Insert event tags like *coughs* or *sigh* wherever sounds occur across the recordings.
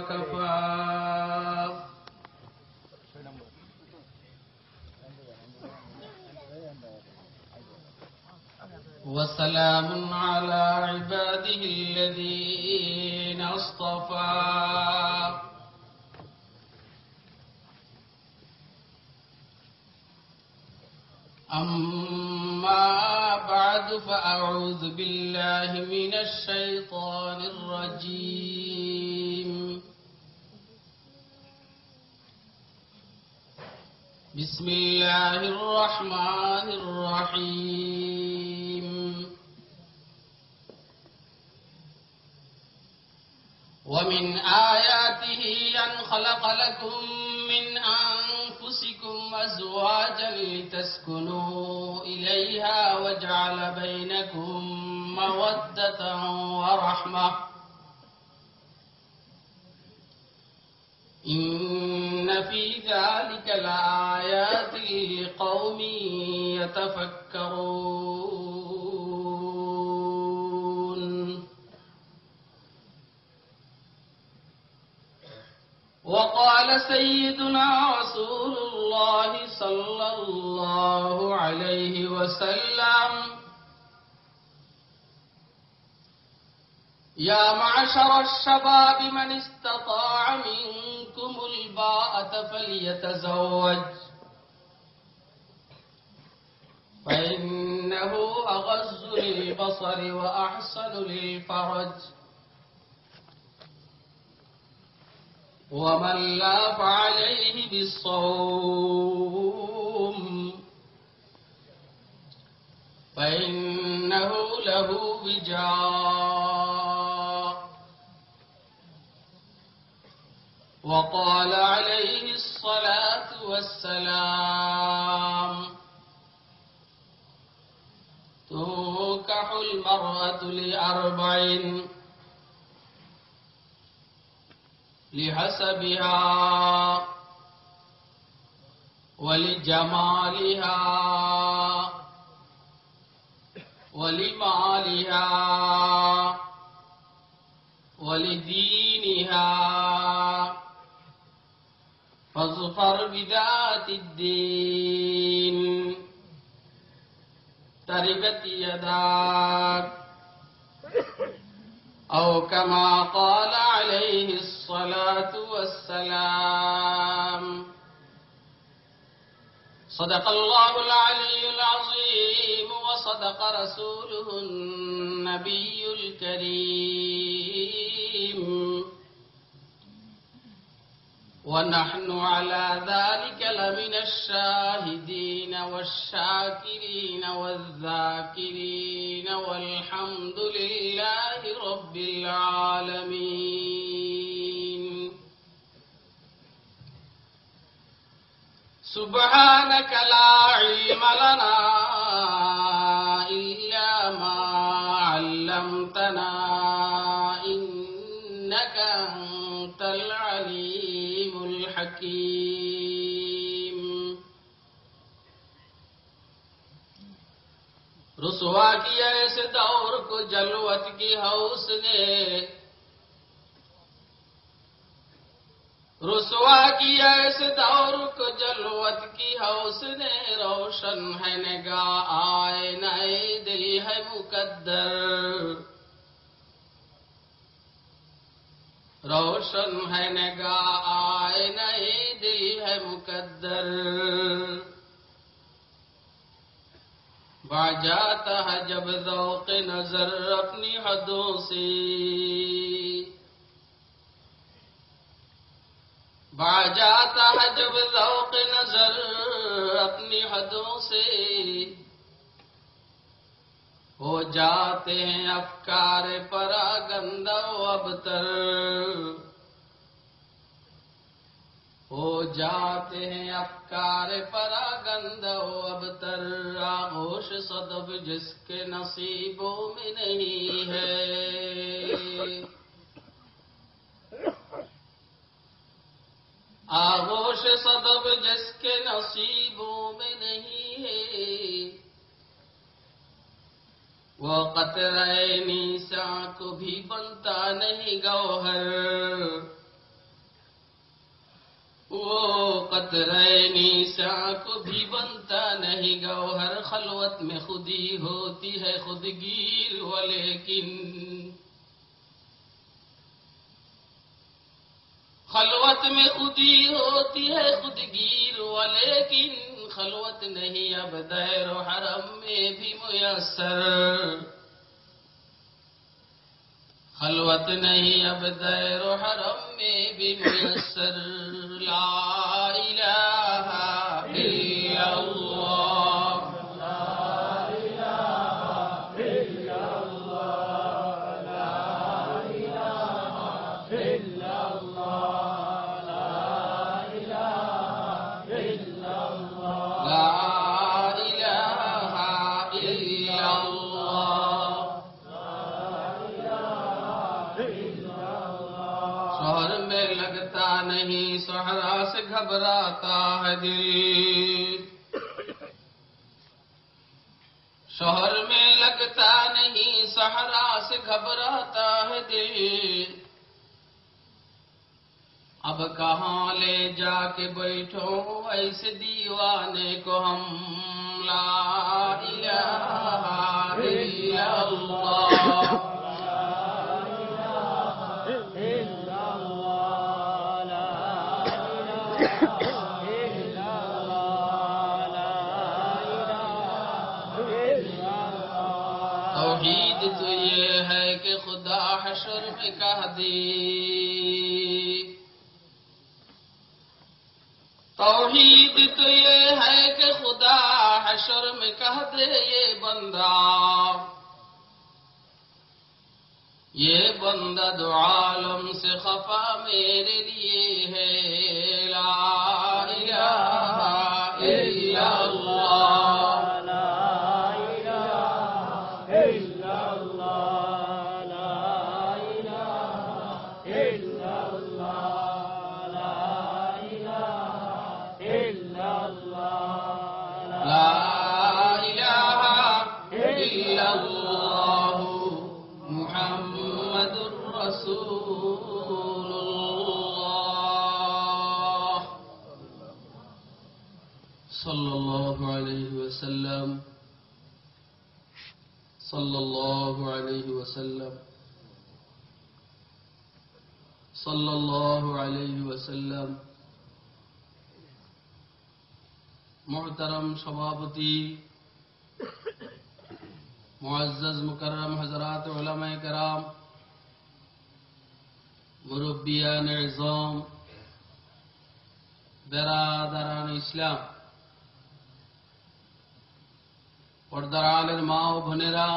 وكفى. وسلام على عباده الذين اصطفى. أما بعد فأعوذ بالله من الشيطان بسم الله الرحمن الرحيم. ومن آياته أن خلق لكم من أنفسكم أزواجا لتسكنوا إليها وجعل بينكم مودة ورحمة. إن في ذلك لآيات لقوم يتفكرون. وقال سيدنا رسول الله صلى الله عليه وسلم يا معشر الشباب من استطاع منكم الباءة فليتزوج. فإنه أغز للبصر وأحسن للفرج. ومن لا فعليه بالصوم فإنه له وجاء. وقال عليه الصلاة والسلام. تنكح المرأة لأربعين لحسبها ولجمالها ولمالها ولدينها فاظفر بذات الدين. تربت يداك. أو كما قال عليه الصلاة والسلام. صدق الله العلي العظيم وصدق رسوله النبي الكريم. ونحن على ذلك لمن الشاهدين والشاكرين والذاكرين والحمد لله رب العالمين. سبحانك لا علم لنا رسوا کیا اس دور کو جلوت کی حوث نے۔ رسوا کیا اس دور کو جلوت کی حوث نے۔ روشن ہے نگاہ آئے نئے، دل ہے مقدر۔ روشن ہے نگاہ آئے نئے، دل ہے مقدر۔ باجاتا ہے جب ذوق نظر اپنی حدوں سے۔ باجاتا ہے جب ذوق نظر اپنی حدوں سے۔ ہو جاتے ہیں افکار پرا گندا ابتر۔ ہو جاتے ہیں افکار پرا گندا ابتر آغوش صدب جس کے نصیبوں میں نہیں ہے۔ آغوش صدب جس کے نصیبوں میں نہیں ہے۔ وہ قطرے نیسا کو بھی بنتا نہیں گوہر۔ وہ قطرینی ساک بھی بنتا نہیں، گوہر خلوت میں خودی ہوتی ہے خود گیر، ولیکن خلوت میں خودی ہوتی ہے خود گیر، ولیکن خلوت نہیں، اب دیر و حرم میں بھی میسر۔ خلوت نہیں، اب دیر و حرم میں بھی میسر۔ Hallelujah. گھبراتا ہے دل۔ شہر میں لگتا نہیں، سہرا سے گھبراتا ہے دل۔ اب کہاں لے جا کے بیٹھو، ایسے دیوانے کو ہم لا الہ۔ توحید تو یہ ہے کہ خدا حشر میں کہہ دے یہ بندہ۔ یہ بندہ دو عالم سے خفا میرے لیے ہے۔ صلى الله عليه وسلم صلى الله عليه وسلم، محترم سبھاپتی معزز مکرم حضرات علماء کرام، مربیان عظام، برادران اسلام পর্দার আলের মা ও বোনেরা,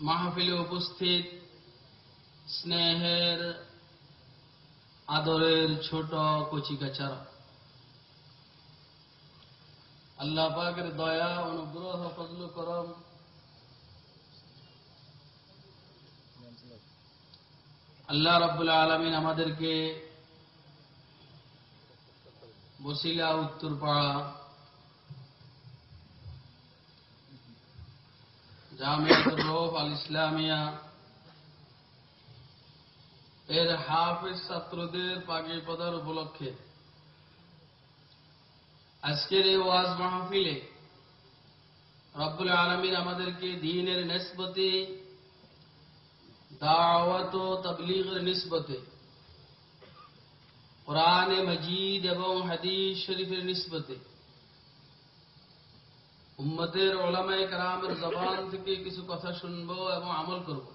মাহফিলে উপস্থিত, স্নেহের আদরের ছোট কচিকাচারা আল্লাহ পাকের দয়া, অনুগ্রহ, ফজল করম। আল্লাহ রাব্বুল আলামিন আমাদেরকে বসিলা উত্তরপাড়া জামিয়াতুর রৌফ আল ইসলামিয়া এর হাফেজ ছাত্রদের পাগে পদার উপলক্ষে আজকের এই ওয়াজ মাহফিলে রব্বুল আলমিন আমাদেরকে দিনের নেসবতে দাওয়াত ও তবলিগের নিসবতে কোরআনে মজিদ এবং হাদিস শরীফের নিসবতে উম্মতের ওলামায়ে কারামের জবান থেকে কিছু কথা শুনব এবং আমল করব।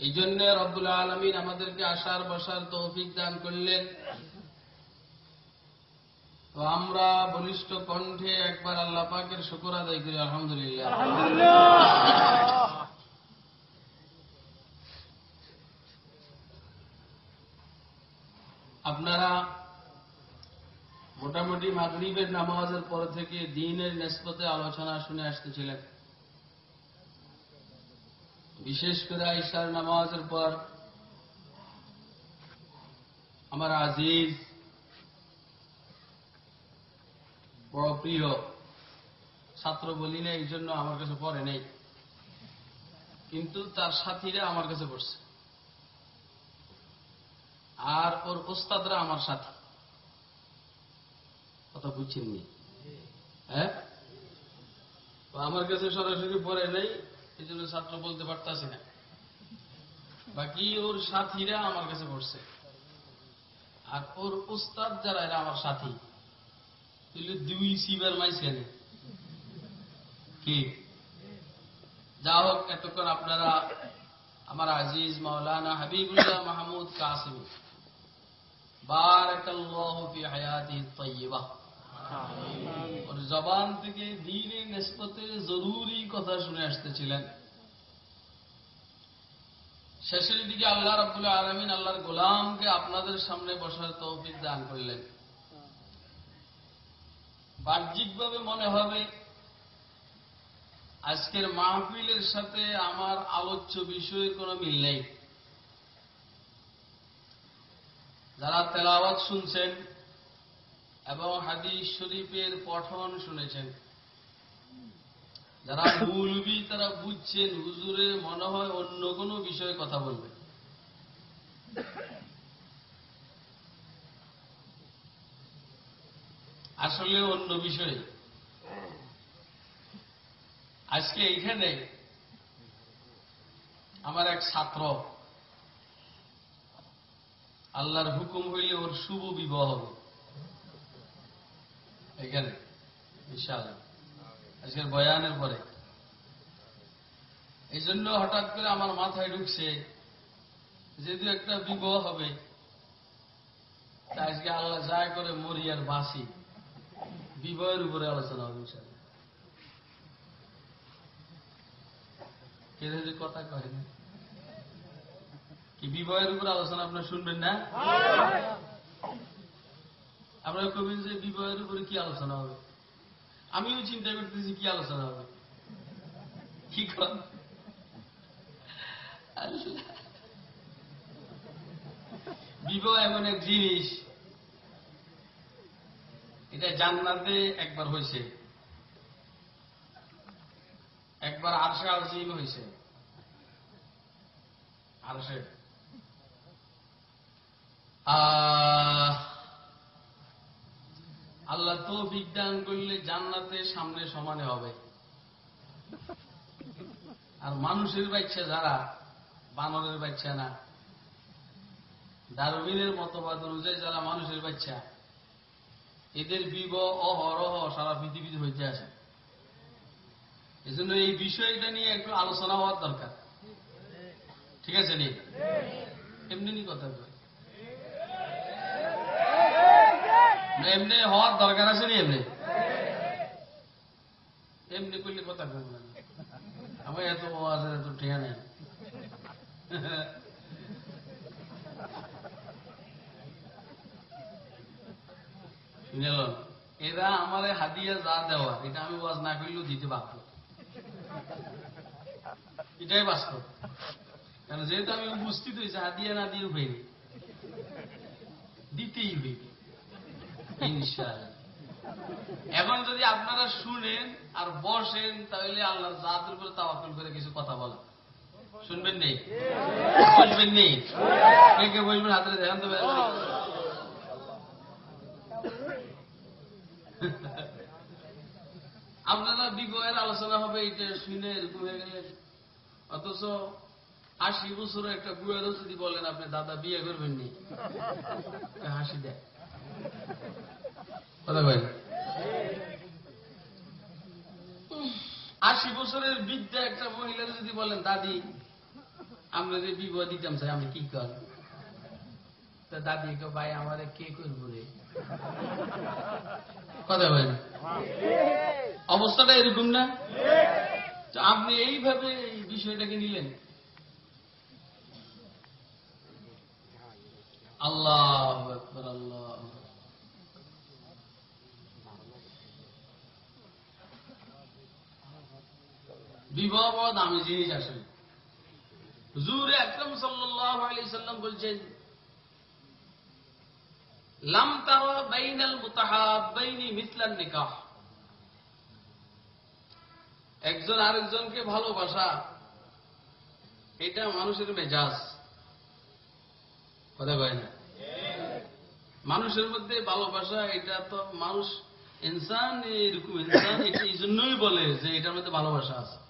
এই জন্য রব্বুল আলমিন আমাদেরকে আসার বসার তৌফিক দান করলেন। তো আমরা বলিষ্ঠ কণ্ঠে একবার আল্লাহ পাকের শুকর আদায় করি, আলহামদুলিল্লাহ। আপনারা মোটামুটি মাগরিবের নামাজের পর থেকে দিনের নেসপতে আলোচনা শুনে আসতেছিলেন। বিশেষ করে আইসার নামাজের পর আমার আজিজ, বড় প্রিয় ছাত্র বলি না এই জন্য আমার কাছে পড়ে নেই। কিন্তু তার সাথীরা আমার কাছে পড়ছে। আর ওর ওস্তাদরা আমার সাথে। কথা বুঝছেন নি হ্যাঁ আমার কাছে সরাসরি পড়ে নেই এই জন্য ছাত্র বলতে পারতাছি না। বাকি ওর সাথীরা আমার কাছে পড়ছে। আর ওর উস্তাদ যারা, এরা আমার সাথী। দুই সিবার মাইছেন কি? যা হোক, এতক্ষণ আপনারা আমার আজিজ মাওলানা হাবিবুল্লাহ মাহমুদ কাসিম। বারাকাল্লাহু ফি হায়াতিহি তাইয়্যিবা জবান থেকে দিনে নিসবতে জরুরি কথা শুনে আসতেছিলেন। শেষের দিকে আল্লাহ রাব্বুল আলামিন আল্লাহর গোলামকে আপনাদের সামনে বসার তৌফিক দান করলেন। বাহ্যিকভাবে মনে হবে, আজকের মাহফিলের সাথে আমার আলোচ্য বিষয়ের কোনো মিল নেই। যারা তেলাওয়াত শুনছেন এবং হাদিস শরীফের পঠন শুনেছেন। যারা মৌলবি তারা বুঝছেন হুজুরে মনে হয় অন্য কোনো বিষয়ে কথা বলবে। আসলে অন্য বিষয়ে। আজকে এইখানে আমার এক ছাত্র, আল্লাহর হুকুম হইলে ওর শুভ বিবাহ হবে। এখানে বিশাল আজকের বয়ানের পরে। এই জন্য হঠাৎ করে আমার মাথায় ঢুকছে, যেহেতু একটা বিবাহ হবে আজকে আল্লাহ যা করে মরি আর বাসি বিবাহের উপরে আলোচনা হবে ইনশাআল্লাহ। কেউ কথা কয় না? কি বিবাহের উপরে আলোচনা আপনার শুনবেন না? আপনারা কবেন যে বিবাহের উপরে কি আলোচনা হবে? আমিও চিন্তা করতেছি কি আলোচনা হবে? কি বিবাহ এমন এক জিনিস এটা জান্নাতে একবার হয়েছে। একবার আরশে আজিম হয়েছে। আরশে আহ, আল্লাহ তো বিজ্ঞান করলে জান্নাতে সামনে সমানে হবে। আর মানুষের বাচ্চা যারা বানরের বাচ্চা না। ডারবিনের মতবাদ অনুযায়ী যারা মানুষের বাচ্চা এদের বিবাহ অহরহ সারা পৃথিবীতে হইতে আসে। এজন্য এই বিষয়টা নিয়ে একটু আলোচনা হওয়ার দরকার। ঠিক আছে নি? এমনি কথা কই না, এমনি হওয়ার দরকার আছে নি এমনি? এমনি করলে কথা কইব না। আমার এত আওয়াজের এত ঠেয়া নেই। এরা আমারে হাদিয়া যা দেওয়া, এটা আমি ওয়াজ না করলেও দিতে বাধ্য। এটাই বাস্তব। কারণ যেহেতু আমি উপস্থিত হয়েছে, হাদিয়া না দিয়ে হইনি দিতেই হইবে এখন যদি আপনারা শুনেন আর বসেন, তাহলে আল্লাহর জাতের উপরে তাওয়াক্কুল করে কিছু কথা বলা শুনবেন নেই? বলবেন নেই? কে বলবেন হাতে দেখান তো আপনারা বিবাহের আলোচনা হবে এটা শুনে এরকম হয়ে গেলে। অথচ আশি বছর একটা বুয়েরও যদি বলেন আপনি, দাদা বিয়ে করবেন নি? হাসি দেয়। আশি বছরের বিদ্যা একটা মহিলার যদি বলেন, দাদি, আমরা যে বিবাহ দিতাম চাই আমি কি কর? তা দাদি কে ভাই, আমারে কে করব রে? কথা বলেন অবস্থাটা এরকম না? তো আপনি এইভাবে এই বিষয়টাকে নিলেন। আল্লাহ আল্লাহ বিবাহ দামি জিনিস আসলে সাল্লাল্লাহু আলাইহি সাল্লাম বলছেন একজন আরেকজনকে ভালোবাসা, এটা মানুষের মেজাজ। কথা কয় না? মানুষের মধ্যে ভালোবাসা, এটা তো মানুষ, ইনসান এরকম, ইনসান এই জন্যই বলে যে এটার মধ্যে ভালোবাসা আছে।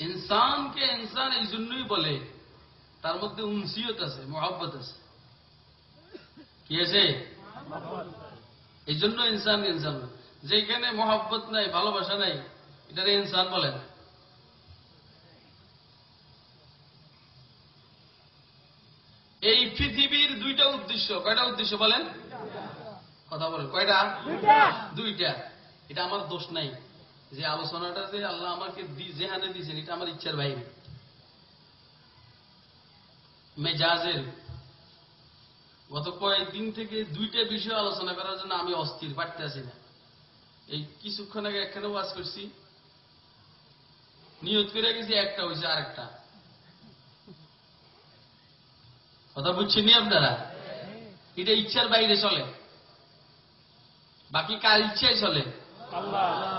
ইনসানকে ইনসান এই জন্যই বলে, তার মধ্যে উনসিয়ত আছে, মোহাব্বত আছে। কি আছে? এই জন্য ইনসান ইনসান বলে। যেখানে মোহাব্বত নাই, ভালোবাসা নাই, এটারে ইনসান বলেন এই পৃথিবীর দুইটা উদ্দেশ্য। কয়টা উদ্দেশ্য বলেন? কথা বলেন। কয়টা? দুইটা। এটা আমার দোষ নাই। যে আলোচনাটা যে আল্লাহ আমাকে যেখানে দিয়েছেন এটা আমার ইচ্ছার বাইরে। মেজাজের। গত কয়েকদিন থেকে দুইটা বিষয় আলোচনা করার জন্য আমি অস্থির পারতে আছি না। এই কিছুক্ষণ আগে একখানে ওয়াজ করছি। নিয়ত করে গেছি একটা হয়েছে আরেকটা। কথা বুঝছেন আপনারা? এটা ইচ্ছার বাইরে চলে। বাকি কার ইচ্ছায় চলে?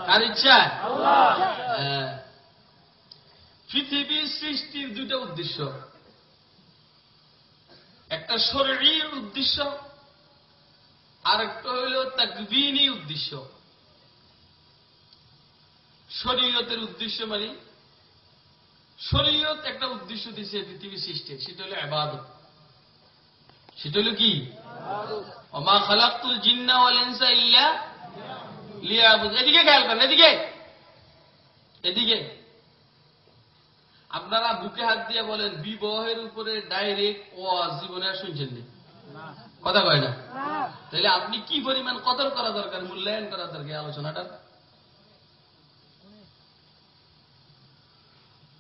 কার ইচ্ছা হ্যাঁ। পৃথিবীর সৃষ্টির দুইটা উদ্দেশ্য। একটা শরীর উদ্দেশ্য আর একটা হইল তাকবিনী উদ্দেশ্য। শরীয়তের উদ্দেশ্য মানে শরীয়ত একটা উদ্দেশ্য দিছে পৃথিবী সৃষ্টির সেটা হলো আবাদত সেটা হলো কি? অমা খালাকুল জিন্না ওয়াল ইনসা ইল্লা লিয়াবুদ এদিকে খেয়াল করেন, এদিকে। এদিকে। আপনারা বুকে হাত দিয়ে বলেন, বিবাহের উপরে ডাইরেক্ট ওয়াজ জীবনে আর শুনছেন নি? কথা কয় না? তাহলে আপনি কি পরিমাণ কদর করা দরকার, মূল্যায়ন করা দরকার আলোচনাটা?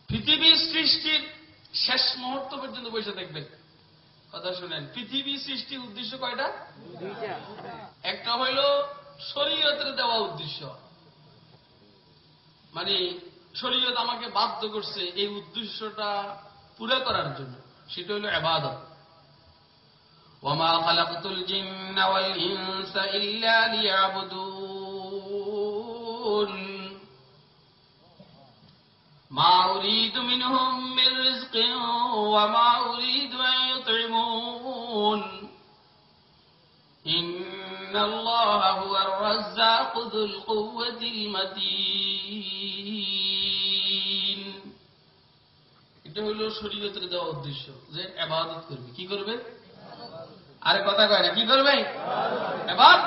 পৃথিবীর সৃষ্টির শেষ মুহূর্ত পর্যন্ত বসে দেখবেন কথা শুনেন পৃথিবী সৃষ্টির উদ্দেশ্য কয়টা একটা হইল শরীয়তের দেওয়া উদ্দেশ্য মানে শরীয়ত আমাকে বাধ্য করছে এই উদ্দেশ্যটা পুরো করার জন্য সেটা হলো এবাদত وما خلقت الجن والإنس إلا ليعبدون ما أريد منهم من رزق وما أريد أن يطعمون إن الله هو الرزاق ذو القوة المتين এটা হলো শরীয়তের দেওয়া উদ্দেশ্য যে আবাদত করবে কি করবে আরে কথা কয় না কি করবে এবার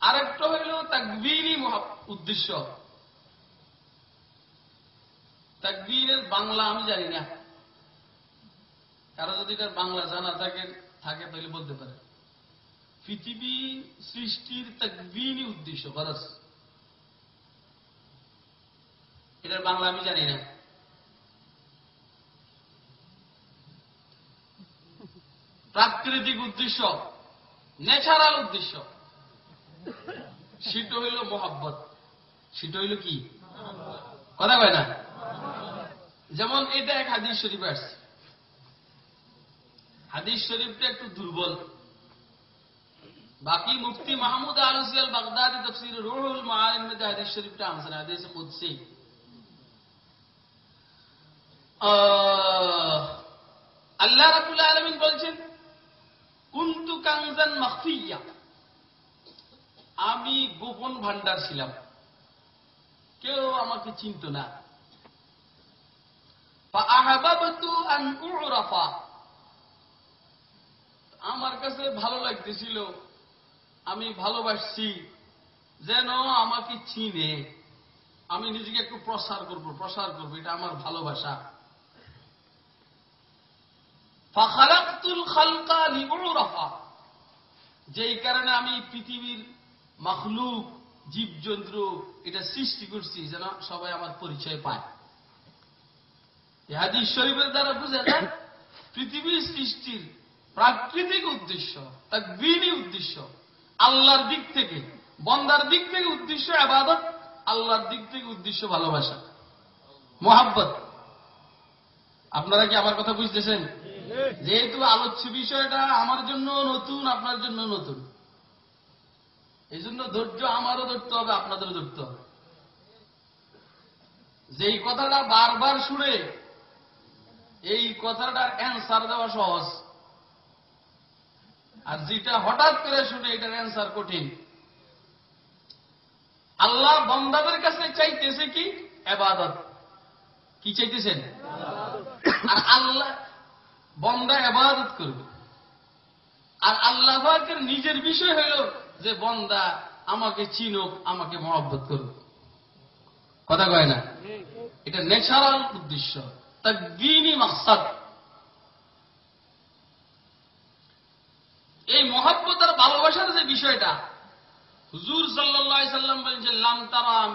আরেকটা হইল তাকবীরই মহা- উদ্দেশ্য তাকবীরের বাংলা আমি জানি না। কারও যদি এটার বাংলা জানা থাকে থাকে তাহলে বলতে পারে। পৃথিবী সৃষ্টির তাকবীরই উদ্দেশ্য খরচ এটার বাংলা আমি জানি না। প্রাকৃতিক উদ্দেশ্য, ন্যাচারাল উদ্দেশ্য। সেটা হইল মোহাব্বত। সেটা হইল কি? কথা কয় না? যেমন এটা এক হাদিস শরীফ আসছে। হাদিস শরীফটা একটু দুর্বল। বাকি মুফতি মাহমুদ আলুসি বাগদাদি তফসির রুহুল মাআলিম মধ্যে হাদিস শরীফটা আনছে না হাদিস কুদসি। আল্লাহ রাবুল আলমিন বলছেন, কুন্তু কানজান মাফিয়া আমি গোপন ভান্ডার ছিলাম। কেউ আমাকে চিনত না। আমার কাছে ভালো লাগতেছিল, আমি ভালোবাসছি, যেন আমাকে চিনে। আমি নিজেকে একটু প্রসার করব প্রসার করব, এটা আমার ভালোবাসা। ফাখালাকতুল খালকা লিউরাফা যেই কারণে আমি পৃথিবীর মখলুক, জীবজন্তু এটা সৃষ্টি করছি, যেন সবাই আমার পরিচয় পায়। হাদিস শরীফের দ্বারা বুঝা যায় পৃথিবীর সৃষ্টির প্রাকৃতিক উদ্দেশ্য তার বিনি উদ্দেশ্য, আল্লাহর দিক থেকে, বন্দার দিক থেকে উদ্দেশ্য আবাদত, আল্লাহর দিক থেকে উদ্দেশ্য ভালোবাসা, মোহাব্বত। আপনারা কি আমার কথা বুঝতেছেন? যেহেতু আলোচ্য বিষয়টা আমার জন্য নতুন, আপনার জন্য নতুন। এই জন্য ধৈর্য আমারও ধরতে হবে, আপনাদেরও ধরতে হবে। যেই কথাটা বারবার শুনে এই কথাটার অ্যান্সার দেওয়া সহজ। আর যেটা হঠাৎ করে শুনে এটার অ্যান্সার কঠিন। আল্লাহ বন্দাদের কাছে চাইতেছে কি? এবাদত। কি চাইতেছেন? আর আল্লাহ বন্দা এবাদত করবে। আর আল্লাহ নিজের বিষয় হইল যে বন্দা আমাকে চিনুক, আমাকে মহব্বত করুক। কথা কয় না? এটা ন্যাচারাল উদ্দেশ্য। তাকদিনী মাকসাদ। এই মহাব্বত আর ভালোবাসার যে বিষয়টা হুজুর সাল্লাল্লাহু সাল্লাম বলেন যে লাম তারাম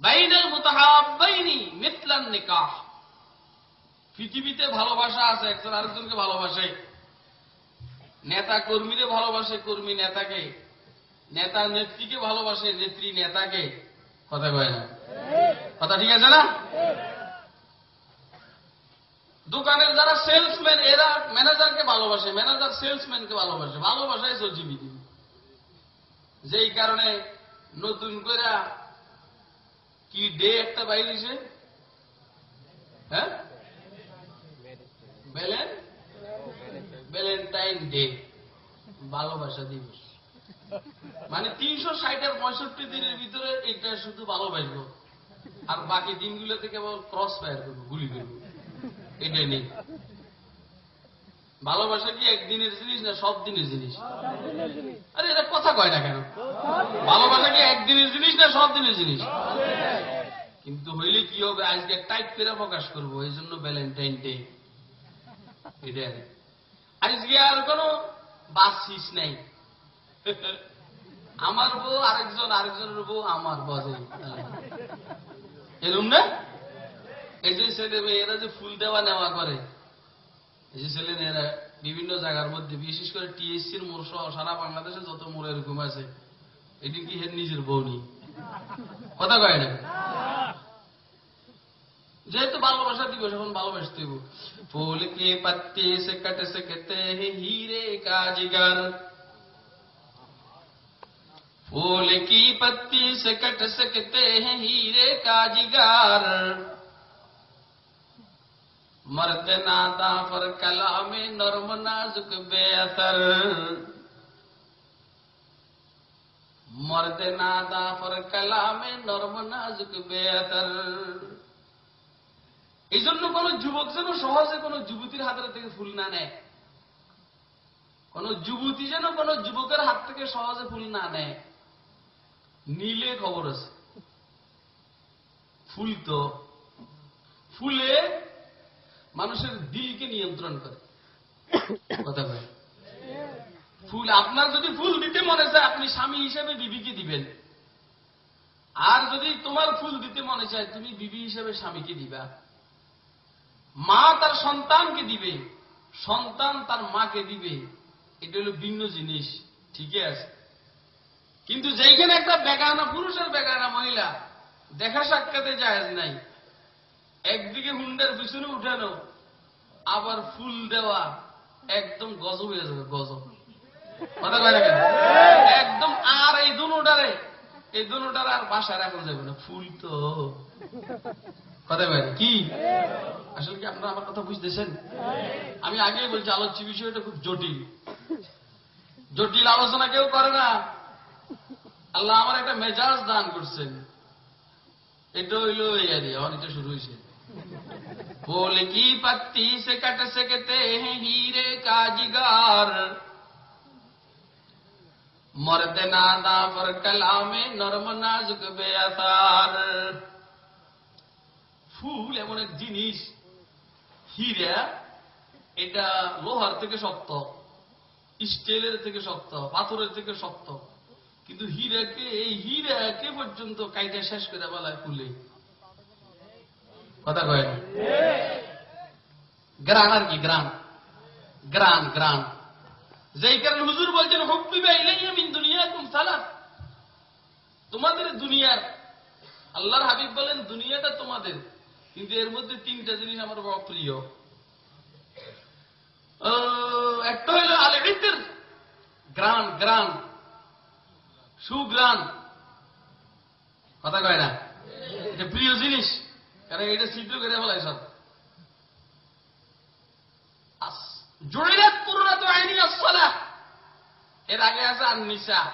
বাইনাল মুতাহাব্বাইনি মিথলান নিকাহ। পৃথিবীতে ভালোবাসা আছে একজন আরেকজনকে ভালোবাসে। নেতা কর্মীরে ভালোবাসে কর্মী নেতাকে। নেতা নেত্রীকে ভালোবাসে নেত্রী নেতাকে। কথা কয় না? কথা ঠিক আছে না? দোকানের যারা সেলসম্যান, এরা ম্যানেজারকে ভালোবাসে, ম্যানেজার সেলসম্যানকে ভালোবাসে। ভালোবাসায় সজীবিতি যেই কারণে নতুন করে কি ডে একটা বাইরেছে? হ্যাঁ? ভ্যালেন ভ্যালেন্টাইন ডে ভালোবাসা দিবস। মানে তিনশো ষাট আর পঁয়ষট্টি দিনের ভিতরে এটা শুধু ভালোবাসবো। আর বাকি দিনগুলোতে কেবল ক্রস ফায়ার করব, গুলি করব। এটাই নেই। ভালোবাসা কি একদিনের জিনিস না সব দিনের জিনিস? আরে এটা কথা কয় না কেন? ভালোবাসা কি একদিনের জিনিস না সব দিনের জিনিস? কিন্তু হইলে কি হবে? আজকে টাইপ করে প্রকাশ করব, এই জন্য ভ্যালেন্টাইন ডে এটা আজকে আর কোন বাসিস নাই। আমার বউ আরেকজন, আরেকজনের বউ আমার বসে এরম না? এই যে ছেলে মেয়েরা যে ফুল দেওয়া নেওয়া করে এই যে ছেলে মেয়েরা বিভিন্ন জায়গার মধ্যে বিশেষ করে টিএসসির মোড় সহ সারা বাংলাদেশে যত মোড় এরকম আছে এটি কি হের নিজের বউ নেই কথা কয় না যেহেতু ভালোবাসা দিবস এখন ভালোবাসতে হইব ফুল কে পত্তে সে কট सकते हैं हीरे का जिगर फूल की पत्ती से कट सकते हैं हीरे का مرد نادا پر کلام نرم نازک بے اثر مرد نادا پر کلام নরম নাজুক বেয়াতার এই জন্য কোন যুবক যেন সহজে কোন যুবতীর হাতের থেকে ফুল না নেয় কোন যুবতী যেন কোন যুবকের হাত থেকে সহজে ফুল না নেয় নীলে খবর আছে ফুল তো ফুলে মানুষের দিলকে নিয়ন্ত্রণ করে। কথা কয়? ফুল, আপনার যদি ফুল দিতে মনে চায়, আপনি স্বামী হিসেবে বিবিকে দিবেন। আর যদি তোমার ফুল দিতে মনে চায়, তুমি বিবি হিসেবে স্বামীকে দিবা। মা তার সন্তানকে দিবে, সন্তান তার মাকে দিবে। এটা হলো ভিন্ন জিনিস, ঠিকই আছে। কিন্তু যেইখানে একটা বেগানা, পুরুষের বেগানা মহিলা, দেখা সাক্ষাতে যায় নাই। একদিকে হুন্ডার পিছনে উঠানো, আবার ফুল দেওয়া, একদম গজব হয়ে যাবে, গজব। একদম আর এই দুটারে এই দুটার আর বাসায় রাখা যাবে না, ফুল তো। কথা কি? আসলে কি আপনারা আমার কথা বুঝতেছেন? আমি আগেই বলছি, আলোচ্য বিষয়টা খুব জটিল। জটিল আলোচনা কেউ করে না। আল্লাহ আমার একটা মেজাজ দান করছেন। এটা হইল এই আর অনেকটা শুরু হয়েছে बोल की पत्ती से कट सकते हैं हीरे का जिगार मर्द नादा पर कला में नरम नाजुक बेअसार ফুল এমন এক জিনিস হীরা এটা লোহার থেকে শক্ত স্টিলের থেকে শক্ত পাথরের থেকে শক্ত কিন্তু হীরাকে এই হীরাকে পর্যন্ত কাইটা শেষ করে বলায় ফুলে কথা কয় না গ্রান আর কি, গ্রাম? গ্রাম গ্রান যেই কারণে হুজুর বলছেন হব্বিবা ইলাইয়া মিন দুনিয়াকুম সালাত। তোমাদের দুনিয়ার, আল্লাহর হাবিব বলেন, দুনিয়াটা তোমাদের। কিন্তু এর মধ্যে তিনটা জিনিস আমার বড় প্রিয়। একটা হইল আলে ইতর গ্রান গ্রান সুগ্রাণ কথা কয় না? এটা প্রিয় জিনিস। কারণ এটা ছিদ্র করে ফেলায় সব জড়িরাত পুরোটা তো আইনি আসলা এর আগে আছে আর নিশা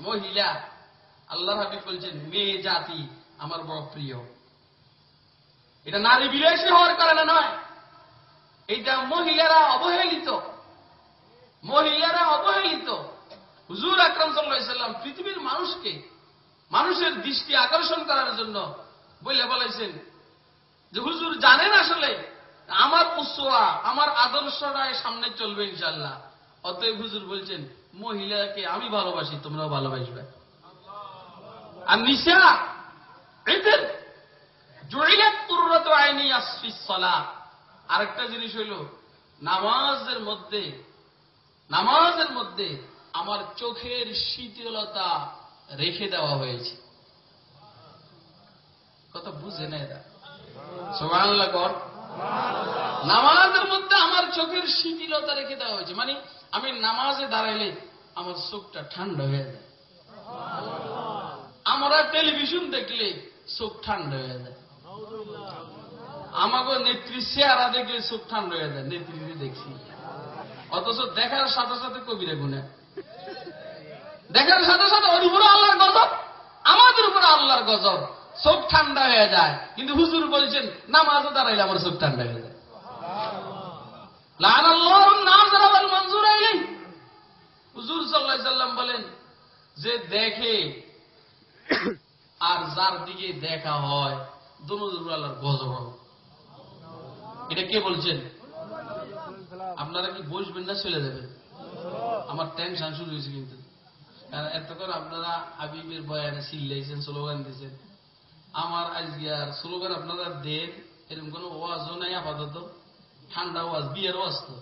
মহিলা। আল্লাহ হাবিব বলছেন, মেয়ে জাতি আমার বড় প্রিয়। এটা নারী বিলাসী হওয়ার কারণে নয়। এটা মহিলারা অবহেলিত। মহিলারা অবহেলিত। হুজুর আকরম সাল্লাম পৃথিবীর মানুষকে, মানুষের দৃষ্টি আকর্ষণ করার জন্য বলে বলেছেন যে হুজুর জানেন আসলে আমার উৎসা আমার আদর্শটা সামনে চলবে ইনশাল্লাহ অতএব হুজুর বলছেন, মহিলাকে আমি ভালোবাসি, তোমরাও ভালোবাসবে। আর নিশা এদের আরেকটা জিনিস হইল, নামাজের মধ্যে নামাজের মধ্যে আমার চোখের শীতলতা রেখে দেওয়া হয়েছে। কথা বুঝে না এরা। কর। নামাজের মধ্যে আমার চোখের শীতলতা রেখে দেওয়া হয়েছে। মানে আমি নামাজে দাঁড়াইলে আমার চোখটা ঠান্ডা হয়ে যায়। আমরা টেলিভিশন দেখলে চোখ ঠান্ডা হয়ে যায়। আমাকে নেত্রী চেহারা দেখলে চোখ ঠান্ডা হয়ে যায়, নেত্রীকে দেখছি। অথচ দেখার সাথে সাথে কবিরা গুনে। দেখার সাথে সাথে ওর উপরে আল্লাহর গজব, আমাদের উপরে আল্লাহর গজব। চোখ ঠান্ডা হয়ে যায়। কিন্তু হুজুর বলছেন নামাজে দাঁড়াইলে আমার চোখ ঠান্ডা হয়ে যায়। বলেন, যে দেখে আর যার দিকে দেখা হয় এটা কে বলছেন? আপনারা কি বসবেন না চলে যাবেন? আমার টেনশন শুরু হয়েছে কিন্তু। এতক্ষণ আপনারা হাবিবের বয়ানে চিল্লাইছেন স্লোগান দিয়েছেন। আমার আজকে স্লোগান আপনারা দেন এরকম কোন ওয়াজও নাই আপাতত। ঠান্ডা ওয়াজ বিয়ের ওয়াজ তো।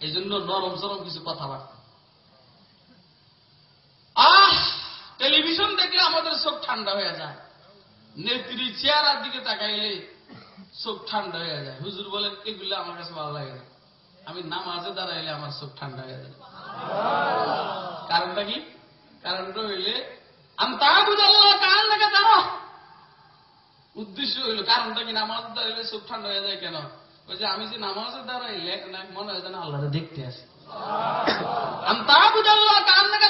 এই জন্য নরম সরম কিছু কথাবার্তা আহ! টেলিভিশন দেখলে আমাদের চোখ ঠান্ডা হয়ে যায়। নেত্রী চেয়ারার দিকে তাকাইলে চোখ ঠান্ডা হয়ে যায়। হুজুর বলেন এগুলো আমার কাছে ভালো লাগে না। আমি নামাজে দাঁড়াইলে আমার চোখ ঠান্ডা হয়ে যায়। কারণটা কি? কারণটা হইলে উদ্দেশ্য হইল কারণটা কি? নামাজে দাঁড়াইলে চোখ ঠান্ডা হয়ে যায় কেন? ওই যে আমি যে নামাজে দাঁড়াইলে মনে হয় যেন আল্লাহরে দেখতে আসি।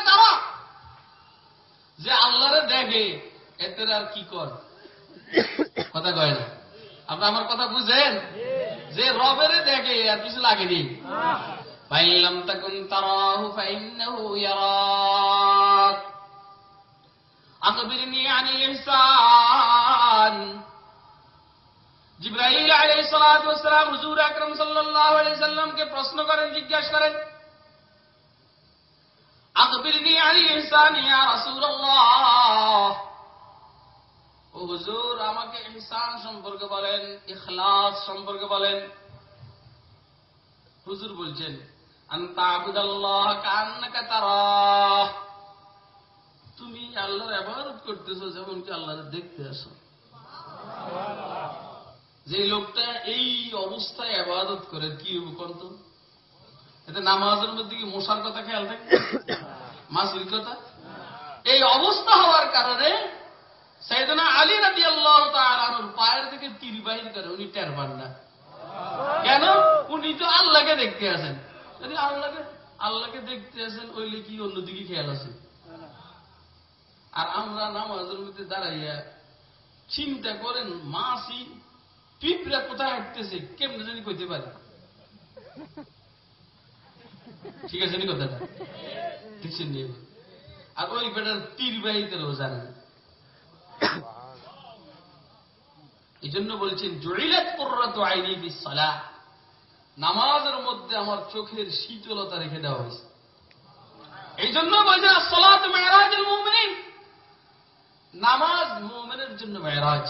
তারা। যে আল্লাহরে দেখে এতে আর কি কর? কথা কয় না? আপনি আমার কথা বুঝেন? যে রবেরে দেখে আর কিছু লাগেনি। ফাইলাম তাকুন তারাহু ফাইন্নাহু ইয়ারাক ইহসান জিব্রাইল আলাইহিস সালাতু ওয়াস সালাম হুজুর আকরাম সাল্লাল্লাহু আলাইহি সাল্লামকে প্রশ্ন করেন, জিজ্ঞাসা করেন ইয়া রাসূলুল্লাহ। ও হুজুর, আমাকে ইহসান সম্পর্কে বলেন, ইখলাস সম্পর্কে বলেন। হুজুর বলছেন, আন্তা আবুদাল্লাহ কান্নাকা তারাহ। তুমি আল্লাহর ইবাদত করতেছো যেমন কি আল্লাহর দেখতে আসো যে লোকটা এই অবস্থায় আবাদত করে, কি কন্ত এতে নামাজের মধ্যে কি মশার কথা খেয়াল থাকে? মাসির কথা? এই অবস্থা হওয়ার কারণে সাইদনা আলী রাজি আল্লাহ তালুর পায়ের থেকে তীর বাহির করে, উনি টের পান না। কেন? উনি তো আল্লাহকে দেখতে আসেন আল্লাহকে আল্লাহকে দেখতে আসেন ওইলে কি অন্যদিকে খেয়াল আছে? আর আমরা নামাজের মধ্যে দাঁড়াইয়া চিন্তা করেন, মাসি পিঁপড়া কোথায় হাঁটতেছে? কেমনে জানি কইতে পারে ঠিক আছে কথাটা? দেখছেন আর ওই বেটার তীর বাহির করেও জানে এই জন্য বলছেন নামাজের মধ্যে আমার চোখের শীতলতা রেখে দেওয়া হয়েছে। এই জন্য বলছেন সলাত মেয়েরাজের মুমিন নামাজ মোমেনের জন্য মেয়েরাজ।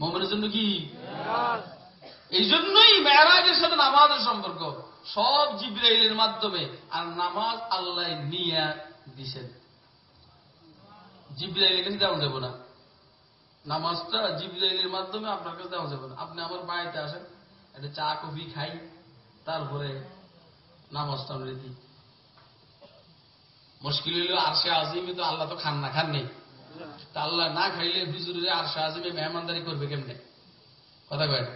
মোমেনের জন্য কি? এই জন্যই মেয়েরাজের সাথে নামাজের সম্পর্ক। সব জিব্রাইলের মাধ্যমে আর নামাজ আল্লাহ নিয়ে দিছেন। জিব্রাইলের কাছে দেওয়া যাব না। নামাজটা জিব্রাইলের মাধ্যমে আপনার কাছে দেওয়া যাবে না। আপনি আমার বাড়িতে আসেন একটা চা কফি খাই তারপরে নামাজটা আমরা দিই। মুশকিল হইল আরশে আজিমে তো আল্লাহ তো খান না খান নেই। তা আল্লাহ না খাইলে হুজুরের আরশে আজিমে মেহমানদারি করবে কেমনে? কথা কয়।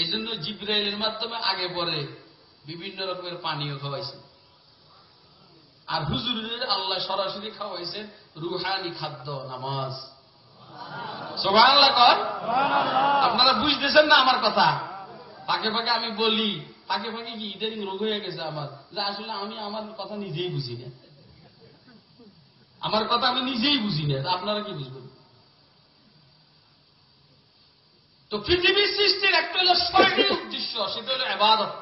এই জন্য জিব্রাইলের মাধ্যমে আগে পরে বিভিন্ন রকমের পানীয় খাওয়াইছেন আর হুজুরের আল্লাহ সরাসরি খাওয়াইছেন রুহানি খাদ্য নামাজ। আপনারা বুঝতেছেন না আমার কথা? ফাঁকে ফাঁকে আমি বলি ফাঁকে ফাঁকে কি ইদানিং রোগ হয়ে গেছে আমার? যে আসলে আমি আমার কথা নিজেই বুঝি না। আমার কথা আমি নিজেই বুঝি না আপনারা কি বুঝবেন? তো পৃথিবীর সৃষ্টির একটা হলো স্বর্গীয় উদ্দেশ্য, সেটা হলো আবাদত।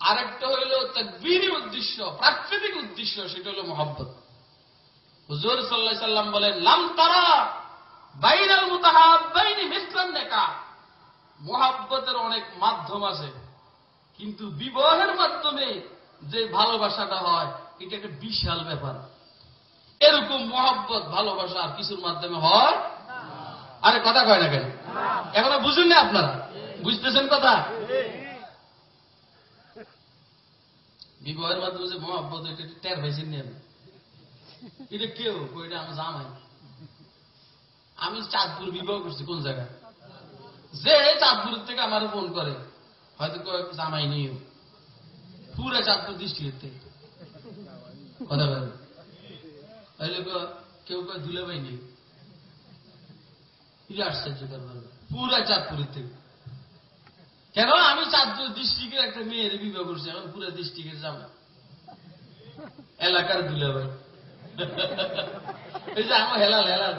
আর একটা হইল তকবীরের উদ্দেশ্য, প্রাকৃতিক উদ্দেশ্য, সেটা হলো মহব্বত। হুজুর সাল্লাহ সাল্লাম বলেন, লাম তারা বাইনাল মুতাহাব্বাইনি মিসলান নেকা। মহাব্বতের অনেক মাধ্যম আছে, কিন্তু বিবাহের মাধ্যমে যে ভালোবাসাটা হয়, এটা একটা বিশাল ব্যাপার। এরকম মহাব্বত, ভালোবাসা কিছুর মাধ্যমে হয় আরে কথা কয় না কেন? এখনও বুঝুন না আপনারা? বুঝতেছেন কথা? বিবাহের মাধ্যমে যে মহাব্বত, এটা টের পাইছেন নি আমি এটা কেউ এটা আমার জামাই। আমি চাঁদপুর বিবাহ করছি, কোন জায়গায়? যে চাঁদপুর থেকে আমার ফোন করে, হয়তো জামাই নিও পুরো চাঁদপুর ডিস্ট্রিক্টের থেকে। কথা বলেন। তাহলে কেউ- কেউ কেউ দুলে ভাই নিও এটা ব্যাপার। পুরা চাঁদপুরের থেকে। কেন? আমি চাঁদপুর ডিস্ট্রিক্টের একটা মেয়ের বিবাহ করছি, এখন পুরো ডিস্ট্রিক্টের জামাই এলাকার দুলে ভাই এই যে আমার হেলাল হেলাল।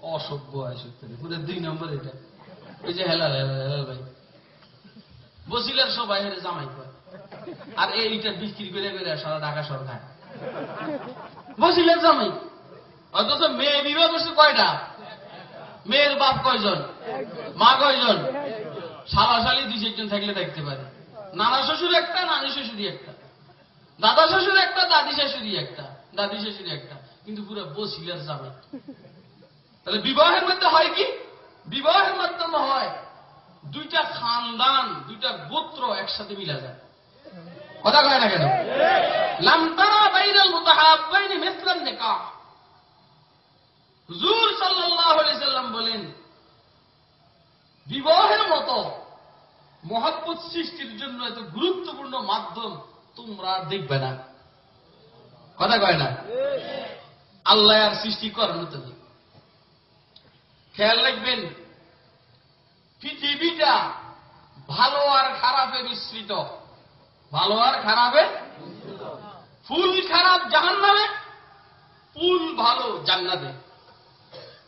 অসভ্য সত্যি পুরো দুই নম্বর এটা। ওই যে হেলাল হেলাল হেলাল ভাই। বসিলার সবাই হেরে জামাই কয়। আর এইটা বিক্রি করে করে সারা ঢাকা সরকার বসিলার জামাই অথচ মেয়ে বিবাহ করছে কয়টা? মেয়ের বাপ কয়জন? মা কয়জন? শালাশালি দুই চারজন থাকলে দেখতে পারে। নানা শ্বশুর একটা, নানি শ্বশুরি একটা। দাদা শ্বশুর একটা, দাদি শাশুড়ি একটা, দাদি শাশুড়ি একটা। কিন্তু পুরো বসিলার জামাই তাহলে বিবাহের মধ্যে হয় কি? বিবাহের মাধ্যমে হয় দুইটা খানদান, দুইটা গোত্র একসাথে মিলা যায়। কথা বলেন, বিবাহের মতো মহব্বত সৃষ্টির জন্য এত গুরুত্বপূর্ণ মাধ্যম তোমরা দেখবে না। কথা কয় না? আল্লাহ আর সৃষ্টি করেন তুমি খেয়াল রাখবেন, পৃথিবীটা ভালো আর খারাপে মিশ্রিত। ভালো আর খারাপে? ফুল খারাপ জাহান নামে ফুল ভালো জান্নাতে।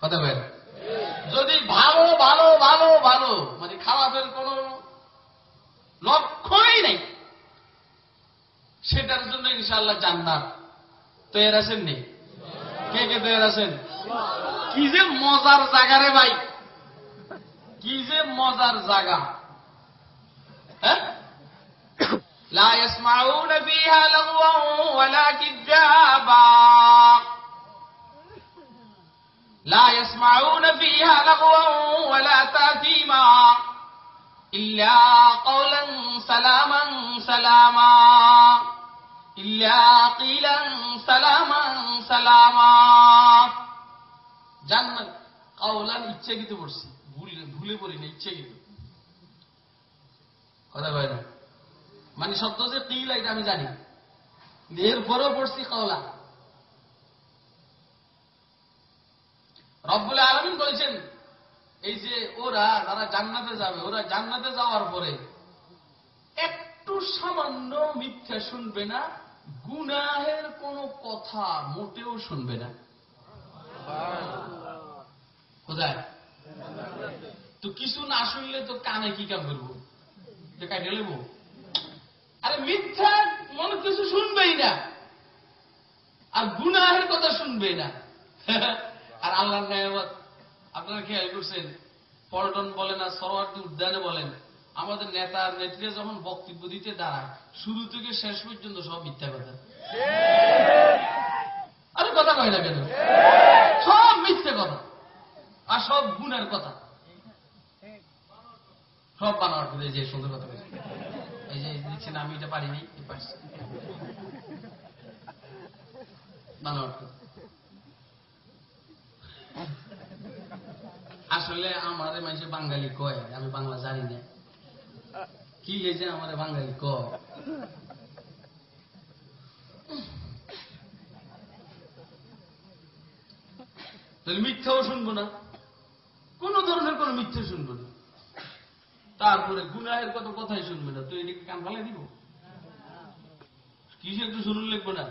কথা বলেন যদি ভালো ভালো ভালো ভালো মানে খারাপের কোন লক্ষ্যই নেই, সেটার জন্য ইনশাল্লাহ জান্নাত তৈরি আছেন নেই কে কে তৈরি আছেন? কি যে মজার জায়গা রে ভাই। কি যে মজার জায়গা। হ্যাঁ? لا يسمعون فيها لغوا ولا كذابا لا يسمعون فيها لغوا ولا تأثيما إلا قولا سلاما سلاما إلا قيلا سلاما سلاما জান্নাত কাউলান ইচ্ছাকৃত পড়ছি ভুলে ভুলে পড়ি না ইচ্ছাকৃত কথা কয় না মানে শব্দ যে কিলা এটা আমি জানি। এরপরেও পড়ছি কাউলা রব্বুল আলমিন বলেছেন, এই যে ওরা, যারা জান্নাতে যাবে, ওরা জান্নাতে যাওয়ার পরে একটু সামান্য মিথ্যা শুনবে না, গুনাহের কোনো কথা মোটেও শুনবে না। কোথায়? তো কিছু না শুনলে তো কানে কি কাম করব? যে কাটে নেব আরে মিথ্যা মনে কিছু শুনবেই না। আর গুনাহের কথা শুনবে না। আর আল্লাহর নেয়ামত, আপনারা খেয়াল করছেন পল্টন বলেন আর সরোয়ার্দী উদ্যানে বলেন, আমাদের নেতা আর নেত্রীরা যখন বক্তব্য দিতে দাঁড়ায়, শুরু থেকে শেষ পর্যন্ত সব মিথ্যা কথা। আরে কথা কয় না কেন? সব মিথ্যে কথা। আর সব গুণের কথা। সব বানাওয়ার যে সুন্দর কথা এই যে দেখছেন আমি এটা পারিনি আসলে আমারে মানুষে বাঙালি কয়, আমি বাংলা জানি না। কি গেছে আমারে বাঙালি কয়? মিথ্যাও শুনব না। কোন ধরনের কোন মিথ্যে শুনব না। তারপরে গুনাহের কত কথাই শুনবে না তো এদিকে কান ফালাই দিব কিছু একটু শুনুন লিখবো না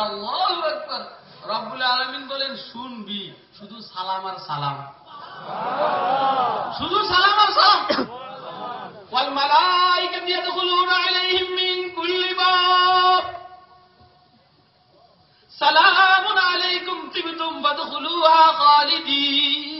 আল্লাহু আকবার। রব্বুল আলমিন বলেন শুনবি শুধু সালাম আর সালাম শুধু সালাম আর সালাম والملائكة يدخلون عليهم من كل باب سلام عليكم طبتم فادخلوها خالدين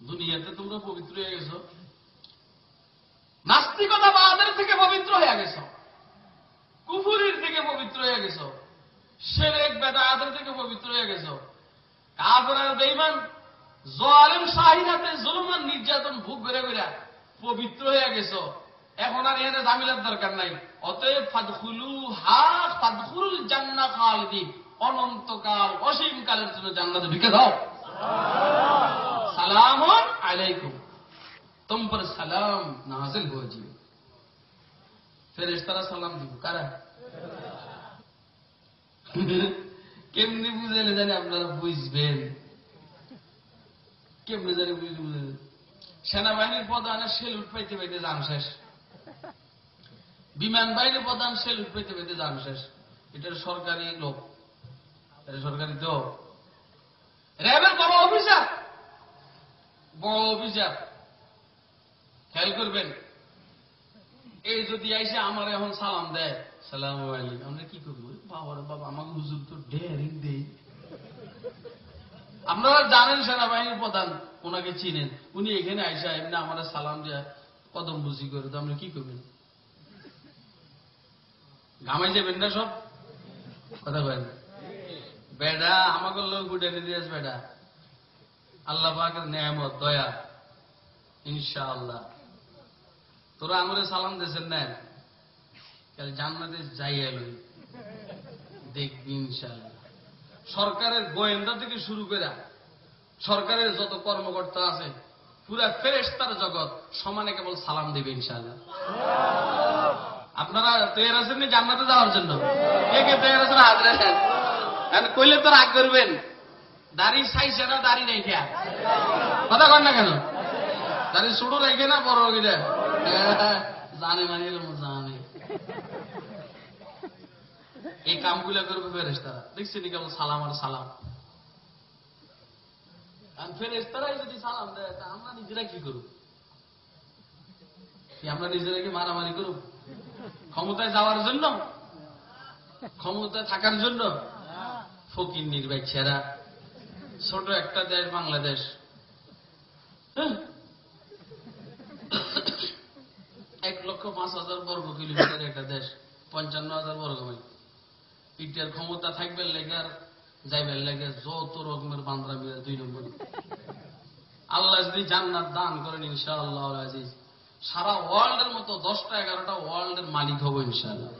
দুনিয়াতে তোমরা পবিত্র হয়ে গেছো। নাস্তিকতাবাদের থেকে পবিত্র হয়ে গেছো। কুফুরির থেকে পবিত্র হয়ে গেছো। সেরেক বেদায়াতের থেকে পবিত্র হয়ে গেছো। কাফের বেইমান জলেম শাহিনাতে জুলুমান নির্যাতন ভোগ করে করে পবিত্র হয়ে গেছো। এখন আর এখানে জামিলার দরকার নাই। অতএব ফাদখুলু হা ফাদখুল জান্নাত খালিদিন। অনন্তকাল অসীম কালের জন্য জান্নাতে ঢুকে দাও। সালামুন আলাইকুম तुम पर सलाम नाजिल हो जी फिर इस तरह सलाम দিব কারা কেমনি বুঝাইলে জানি আপনারা বুঝবেন কেমনি জানি বুঝলে বুঝলেন সেনাবাহিনীর প্রধানের সেলুট পাইতে পাইতে যান শেষ বিমান বাহিনীর প্রধান সেলুট পাইতে পাইতে যান শেষ এটা সরকারি লোক এটা সরকারি তো র্যাবের বড় অফিসার বড় অভিযান খেয়াল করবেন। এই যদি আইসে আমার এখন সালাম দেয়, সালাম আমরা কি করব? বাবার বাবা, আমাকে হুজুর তো ডেয়ারিং দেই। আপনারা জানেন সেনাবাহিনীর প্রধান, ওনাকে চিনেন। উনি এখানে আইসা এমনি আমার সালাম দেয়া, কদম বুঝি করে, তো আমরা কি করবেন ঘামাই যাবেন না সব? কথা কয়েন বেডা, আমাকে লোক গুটে দিয়েছ বেডা। আল্লাহ পাকের নেয়ামত, দয়া। ইনশাআল্লাহ। তোরা আঙুলে সালাম দিয়েছেন না? কাল জান্নাতে যাই এলো। দেখবি ইনশাআল্লাহ। সরকারের গোয়েন্দা থেকে শুরু করে সরকারের যত কর্মকর্তা আছে, পুরা ফেরেস্তার জগৎ সমানে কেবল সালাম দেবে ইনশাআল্লাহ। আপনারা তৈরি আছেন জান্নাতে যাওয়ার জন্য? কে কে তৈরি আছেন? রাখেন কইলে তো রাগ করবেন। দাড়ি সাইছে না দাড়ি খেয়া কথা কন না কেন? দাড়ি ছোট রেখে না, বড় রেখে জানে মানে জানে। এই কামগুলা করবে ফেরেস্তারা দেখছেন কেমন সালাম আর সালাম? আর ফেরেস্তারাই যদি সালাম দেয়, তা আমরা নিজেরা কি করব? আমরা নিজেরা কি মারামারি করব? ক্ষমতায় যাওয়ার জন্য? ক্ষমতায় থাকার জন্য? ফকির নির্বাক ছেড়া। ছোট একটা দেশ বাংলাদেশ। হ্যাঁ? এক লক্ষ পাঁচ হাজার বর্গ কিলোমিটার একটা দেশ, পঞ্চান্ন হাজার বর্গ মাইল। ইটার ক্ষমতা থাকবে লেগার যাইবার লেগে যত রকমের বান্দ্রা মিলে দুই নম্বর। আল্লাহ যদি জান্নাত দান করেন ইনশাআল্লাহ আজিজ। সারা ওয়ার্ল্ডের মতো দশটা, এগারোটা ওয়ার্ল্ডের মালিক হব ইনশাআল্লাহ।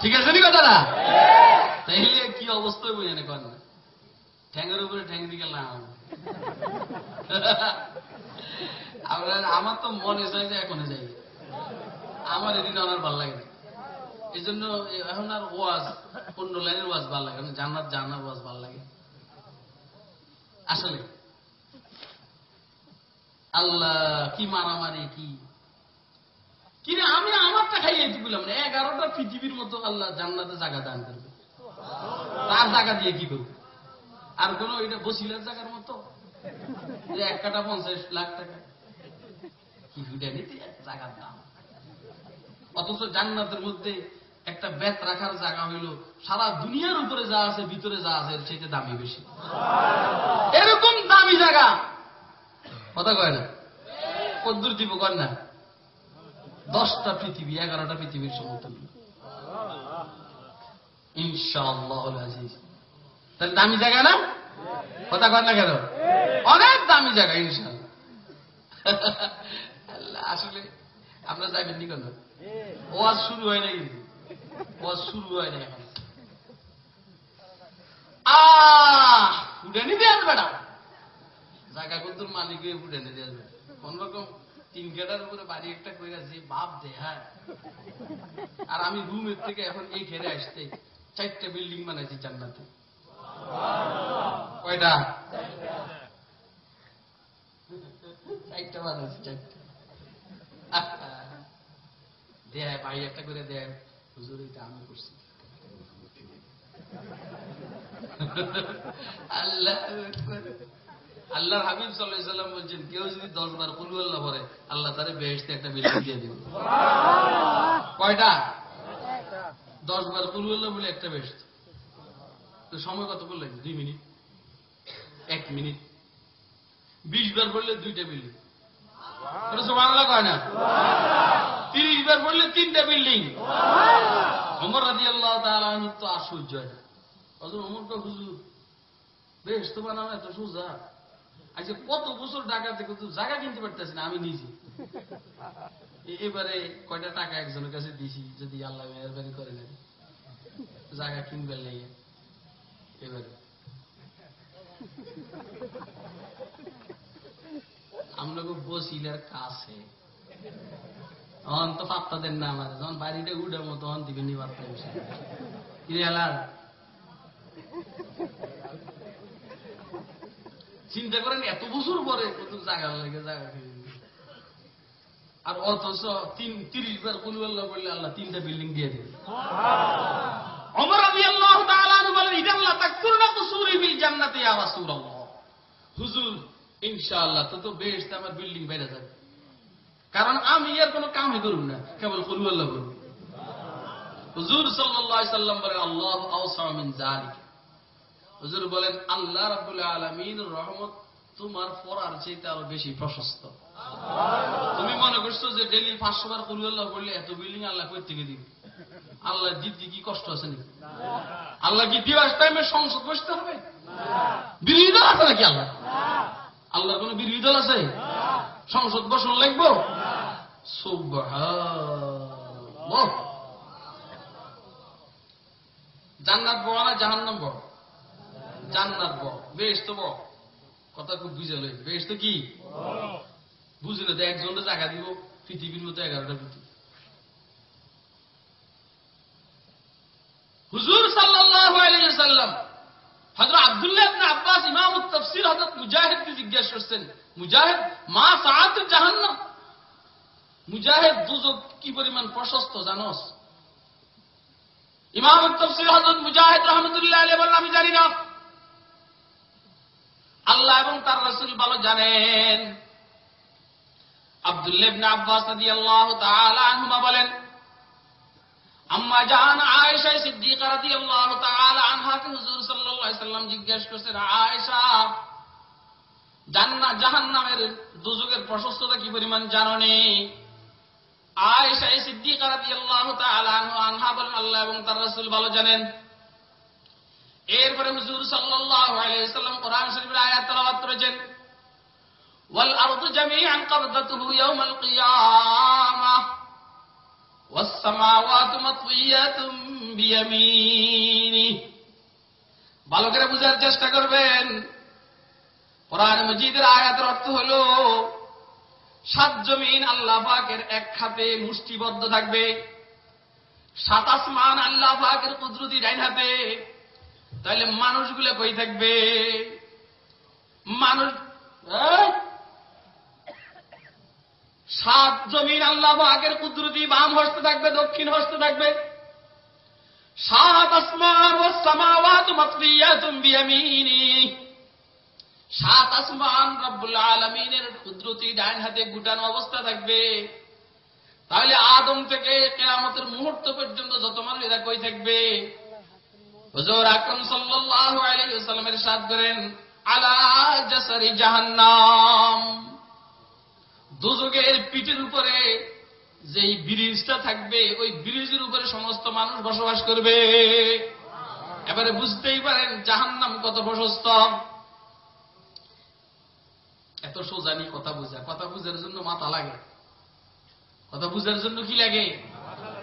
ঠিক আছে নি কথাটা? তাইলে কি অবস্থায় বুঝে না ঠ্যাঙ্গের উপরে ঠ্যাং দিকে না আমরা তো মনে চাই যে এখনই যাই। আমার এদিন আমার ভালো লাগে না। এই জন্য এখন আর ওয়াজ, অন্য লাইনের ওয়াজ ভালো লাগে জান্নাত জান্নার ওয়াজ ভালো লাগে। আসলে, আল্লাহ, কি মারামারি, কি? কিরে, আমি আমারটা খাইয়ে দিলাম না। এগারোটা পৃথিবীর মতো আল্লাহ জান্নাতে জায়গা দান করবে। তার জায়গা দিয়ে কি করব? আর কোন এটা বসিলার জায়গার মতো? যে এক কাটা পঞ্চাশ লাখ টাকা। কি নিতে? জায়গার দাম। অথচ জান্নাতের মধ্যে একটা বেত রাখার জায়গা হইল, সারা দুনিয়ার উপরে যা আছে, ভিতরে যা আছে সেটা দামি বেশি। এরকম দামি জায়গা। কথা কয় না? কদ্দুর দিব কর না। দশটা পৃথিবী, এগারোটা পৃথিবীর সমতুল্য ইনশাআল্লাহ আজিজ। তাহলে দামি জায়গা না? কথা না কেন? অনেক দামি জায়গা ইনশাআল্লাহ। আল্লাহ, আসলে আমরা যাইবেন নি কেন? ওয়াজ শুরু হয় না কিন্তু। ওয়াজ শুরু হয় না এখন আহ দিয়ে আসবে না জায়গা কত মালিক হয়ে উঠানি দিয়ে আসবে কোন রকম তিন গেটার উপরে বাড়ি একটা করে যে বাপ দে হ্যাঁ। আর আমি রুমের থেকে এখন এই ঘেরে আসতে চারটা বিল্ডিং বানাইছি জান্নাতে। কয়টা? চারটা চারটা। দেয় ভাই একটা করে দেয়। হুজুর এটা আমি করছি। আল্লাহ হাবিব সাল্লাম বলছেন কেউ যদি দশ বার কুলু আল্লাহ পরে আল্লাহ তারে বেহেস্তে একটা বিল্ডিং দিয়ে দেবে কয়টা? দশ বার কুলু আল্লাহ বলে একটা বেহেস্ত তো সময় কত বললেন দুই মিনিট। এক মিনিট। বিশ বার বললে দুইটা বিল্ডিং। বাংলা কয় না? তিরিশ বার বললে তিনটা বিল্ডিং। অমর রাজি আল্লাহ তো আশ্চর্য হুজুর বেশ তো বানানো এত সোজা। আচ্ছা কত বছর ঢাকাতে কত জায়গা কিনতে পারতেছি না, আমি নিজে। এবারে কয়টা টাকা একজনের কাছে দিছি, যদি আল্লাহ মেহরবানি করে নেন। জায়গা কিনবেন লেগে। আমরা বসিলার কাছে। অন তো না অন দিবেন চিন্তা করেন, এত বছর পরে কত জায়গা লাগে জায়গা আর অথচ তিন তিরিশ বার আল্লাহ বললে আল্লাহ তিনটা বিল্ডিং দিয়ে দেবে। অমর আবি আল্লাহ বলেন ইদা আল্লাহ তাকুরনা কুসুরি বিল জান্নাতি ইয়া রাসূলুল্লাহ। হুজুর ইনশাআল্লাহ তো তো বেশ আমার বিল্ডিং যাবে। কারণ আমি এর কোনো কামই করব না কেবল কুলু আল্লাহ বলব হুজুর সাল্লাল্লাহু আলাইহি সাল্লাম বলেন আল্লাহ আওসা মিন যালিক। হুজুর বলেন আল্লাহ রাব্বুল আলামিন রহমত তোমার ফরার চাইতে আরও বেশি প্রশস্ত। তুমি মনে করছ যে ডেলি পাঁচশো বার কুলু আল্লাহ বললে এত বিল্ডিং আল্লাহ কই থেকে দিবে? আল্লাহ দিতে কি কষ্ট আছে নাকি? আল্লাহ কি দিবস টাইমে সংসদ বসতে হবে? বিরোধী দল আছে নাকি আল্লাহ? আল্লাহর কোন বিরোধী দল আছে? সংসদ বসন লাগবো। জান্নাত বড় না জাহান্নাম বড়? জান্নাত বড়। বেশ তো বড়। কথা খুব বুঝে লই। বেশ তো কি? বুঝলে তো একজনের জায়গা দিব, পৃথিবীর মতো এগারোটা পৃথিবী। হুজুর সাল্লাম হযরত আব্দুল্লাহ ইবনে আব্বাস ইমাম তাফসীর হযরত মুজাহিদ কে জিজ্ঞাসা করছেন, মুজাহিদ, মা সাআত জাহান্নাম? মুজাহিদ, দুজক কি পরিমাণ প্রশস্ত, জানোস? ইমাম তাফসীর হযরত মুজাহিদ রাহমাতুল্লাহ আলাইহি বললেন, আমি জানি না। আল্লাহ এবং তার রাসূল ভালো জানেন। আব্দুল্লাহ আব্বাস রাদিয়াল্লাহু তাআলা আনহুমা বলেন আম্মা আয়েশা সিদ্দিকা রাদিয়াল্লাহু তাআলা আনহাকে হুজুর সাল্লাল্লাহু আলাইহি সাল্লাম করেছেন আয়েশা, জান্নাত জাহান্নামের প্রশস্ততা কি পরিমাণ আয়েশা সিদ্দিকা রাদিয়াল্লাহু তাআলা আনহা বলেন, আল্লাহ এবং তার রাসূল ভালো জানেন। এরপরে হুজুর সাল্লাল্লাহু আলাইহি সাল্লাম কোরআন শরীফের আয়াত তেলাওয়াত করেছেন, ওয়াল আরদু জামিআন কবদাতুহু কিয়ামাহ ভালো করে বুঝার চেষ্টা করবেন। কোরআন মজিদের আয়াতের অর্থ হলো, সাত জমিন আল্লাহ পাকের এক খাতে মুষ্টিবদ্ধ থাকবে, সাত আসমান আল্লাহ পাকের কুদরতি ডাইন হাতে তাহলে মানুষগুলো কই থাকবে? মানুষ! সাত জমিন আল্লাহ পাকের কুদরতি বাম হস্তে থাকবে, দক্ষিণ হস্তে থাকবে। সাত আসমান ও সামাওয়াত মাতরিয়াতুম বিয়ামিনি। সাত আসমান রব্বুল আলমিনের কুদরতি ডাইন হাতে গুটানো অবস্থা থাকবে। তাহলে আদম থেকে কেয়ামতের মুহূর্ত পর্যন্ত যত মানুষ এরা কই থাকবে? হুজুর আকরম সাল্লাল্লাহু আলাইহি ওয়াসাল্লামের সাথ করেন, আলা জাসারি জাহান্নাম। দুযুগের পিঠের উপরে যেই ব্রিজটা থাকবে, ওই ব্রিজের উপরে সমস্ত মানুষ বসবাস করবে। এবারে বুঝতেই পারেন, জাহান্নাম কত প্রশস্ত। এত সোজানি কথা বুঝা। কথা বুঝার জন্য মাথা লাগে। কথা বুঝার জন্য কি লাগে?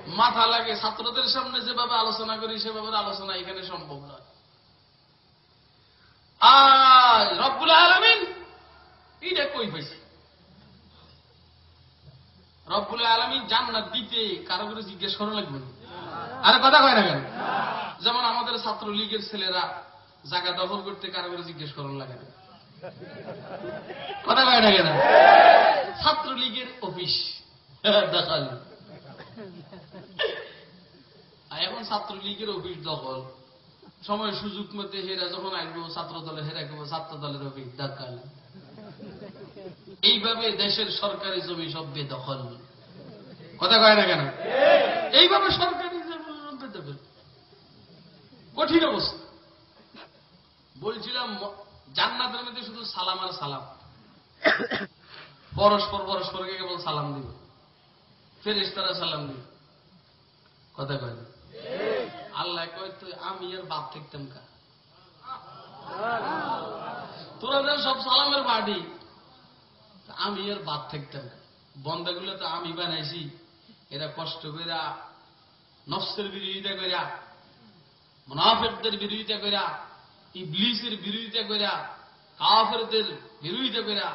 মাথা লাগে। ছাত্রদের সামনে যেভাবে আলোচনা করি, সেভাবে আলোচনা এখানে সম্ভব নয়। আর রব্বুল আলমিন এইটা কই পাইছে রব্বুল আলমিন জান্নাত দিতে কারও করে জিজ্ঞেস করা লাগবে আরে কথা কয় না কেন? যেমন আমাদের ছাত্র লীগের ছেলেরা জায়গা দখল করতে কারও করে জিজ্ঞেস করার লাগে না। কথা কয় না কেন? ছাত্র লীগের অফিস দখল এখন ছাত্র লীগের অফিস দখল। সময় সুযোগ মতে হেরা যখন আসব ছাত্র দলে হেরা কেবো ছাত্র দলের অফিস দখল এইভাবে দেশের সরকারি জমি সব বেদখল। কথা কয় না কেন? এইভাবে সরকারি জমি কঠিন অবস্থা। বলছিলাম, জান্নাতের মধ্যে শুধু সালাম আর সালাম। পরস্পর পরস্পরকে কেবল সালাম দিব। ফেরেশতারা সালাম দিব। কথা কয়? আল্লাহ কয় তো আমি আর বাপ থাকতাম কা? তোরা সব সালামের বাড়ি। আমি আর বাদ থাকতাম না। বন্দাগুলো তো আমি বানাইছি। এরা কষ্ট কইরা, নফসের বিরোধিতা কইরা, মুনাফেকদের বিরোধিতা কইরা, ইবলিসের বিরোধিতা কইরা, কাফেরদের বিরোধিতা কইরা,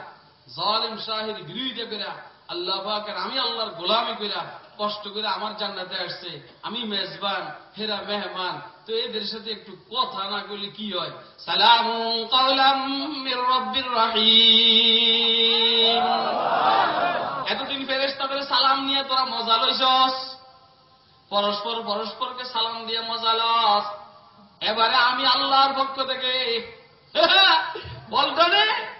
জালিম শাহের বিরোধিতা কইরা, আল্লাহ পাকের আমি আল্লাহর গোলামি কইরা, কষ্ট করে আমার জান্নাতে আসছে। আমি মেজবান, হেরা মেহমান তো এদের সাথে একটু কথা না কইলে কি হয়? সালাম রহিম। এতদিন ফেরেশতাদের সালাম নিয়ে তোরা মজা লইছস। পরস্পর পরস্পরকে সালাম দিয়ে মজা লস। এবারে আমি আল্লাহর পক্ষ থেকে *laughs* বলটনে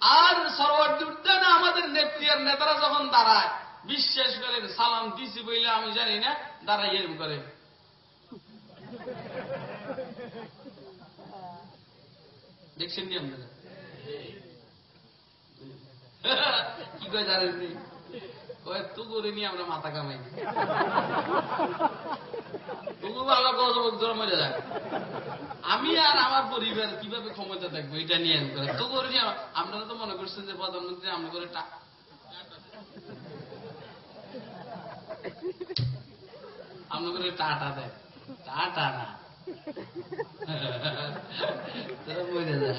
আর সরবর্তী উদ্যানে আমাদের নেত্রী আর নেতারা যখন দাঁড়ায় বিশ্বাস করেন সালাম দিছি বইলে আমি জানি না দাঁড়াই এরম করে। দেখছেন নি আপনারা? কি কয় জানেন নি? তু করে নিয়ে আমরা মাথা কামাই তবু ভালো গজবক ধরে মরে যায় আমি আর আমার পরিবার কীভাবে ক্ষমতা থাকব, এটা নিয়ে এরম করে তো করে নিয়ে আপনারা তো মনে করছেন যে প্রধানমন্ত্রী আমরা করে আমরা করে টাটা দেয়। টাটা না। তোরা মরে যায়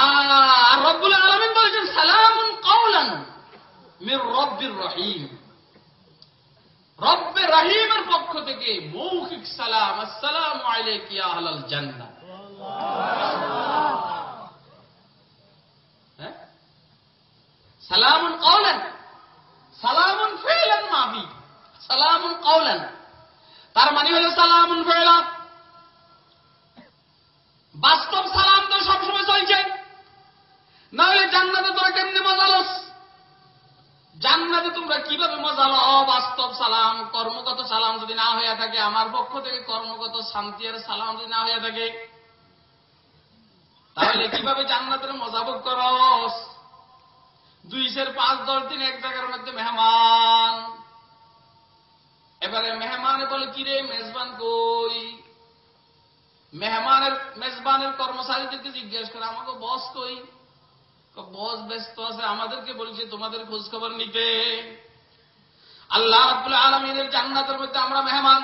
আর রব্বুল আলমিন বলেছেন, সালামুন কাউলান মির রব্বির রহিম। রব্বে রহিমের পক্ষ থেকে মৌখিক সালাম, আসসালাম আলাইকি আহলাল জান্নাত হ্যাঁ? সালামুন কাউলান সালামুন ফিলান মাফি সালামুন কাউলান তার মানে হলো সালামুন ফিলা। বাস্তব সালাম তো সবসময় চলছে। না হলে জান্নাতে তোরা কেমনে মজা লস? জান্নাতে তোমরা কীভাবে মজা লও? বাস্তব সালাম, কর্মগত সালাম যদি না হয়ে থাকে, আমার পক্ষ থেকে কর্মগত শান্তি আর সালাম যদি না হয়ে থাকে, তাহলে কীভাবে জান্নাতের মজা ভোগ করস দুই সের পাঁচ, দশ দিন এক জায়গার মধ্যে মেহমান। এবারে মেহমানে বলে, কি রে মেজবান কই? মেহমানের, মেজবানের কর্মচারীদেরকে জিজ্ঞেস করে আমাকে বস কই? বস ব্যস্ত আছে, আমাদেরকে বলছে তোমাদের খোঁজ খবর নিতে। আল্লাহ রাব্বুল আলমিনের জান্নাতের মধ্যে আমরা মেহমান।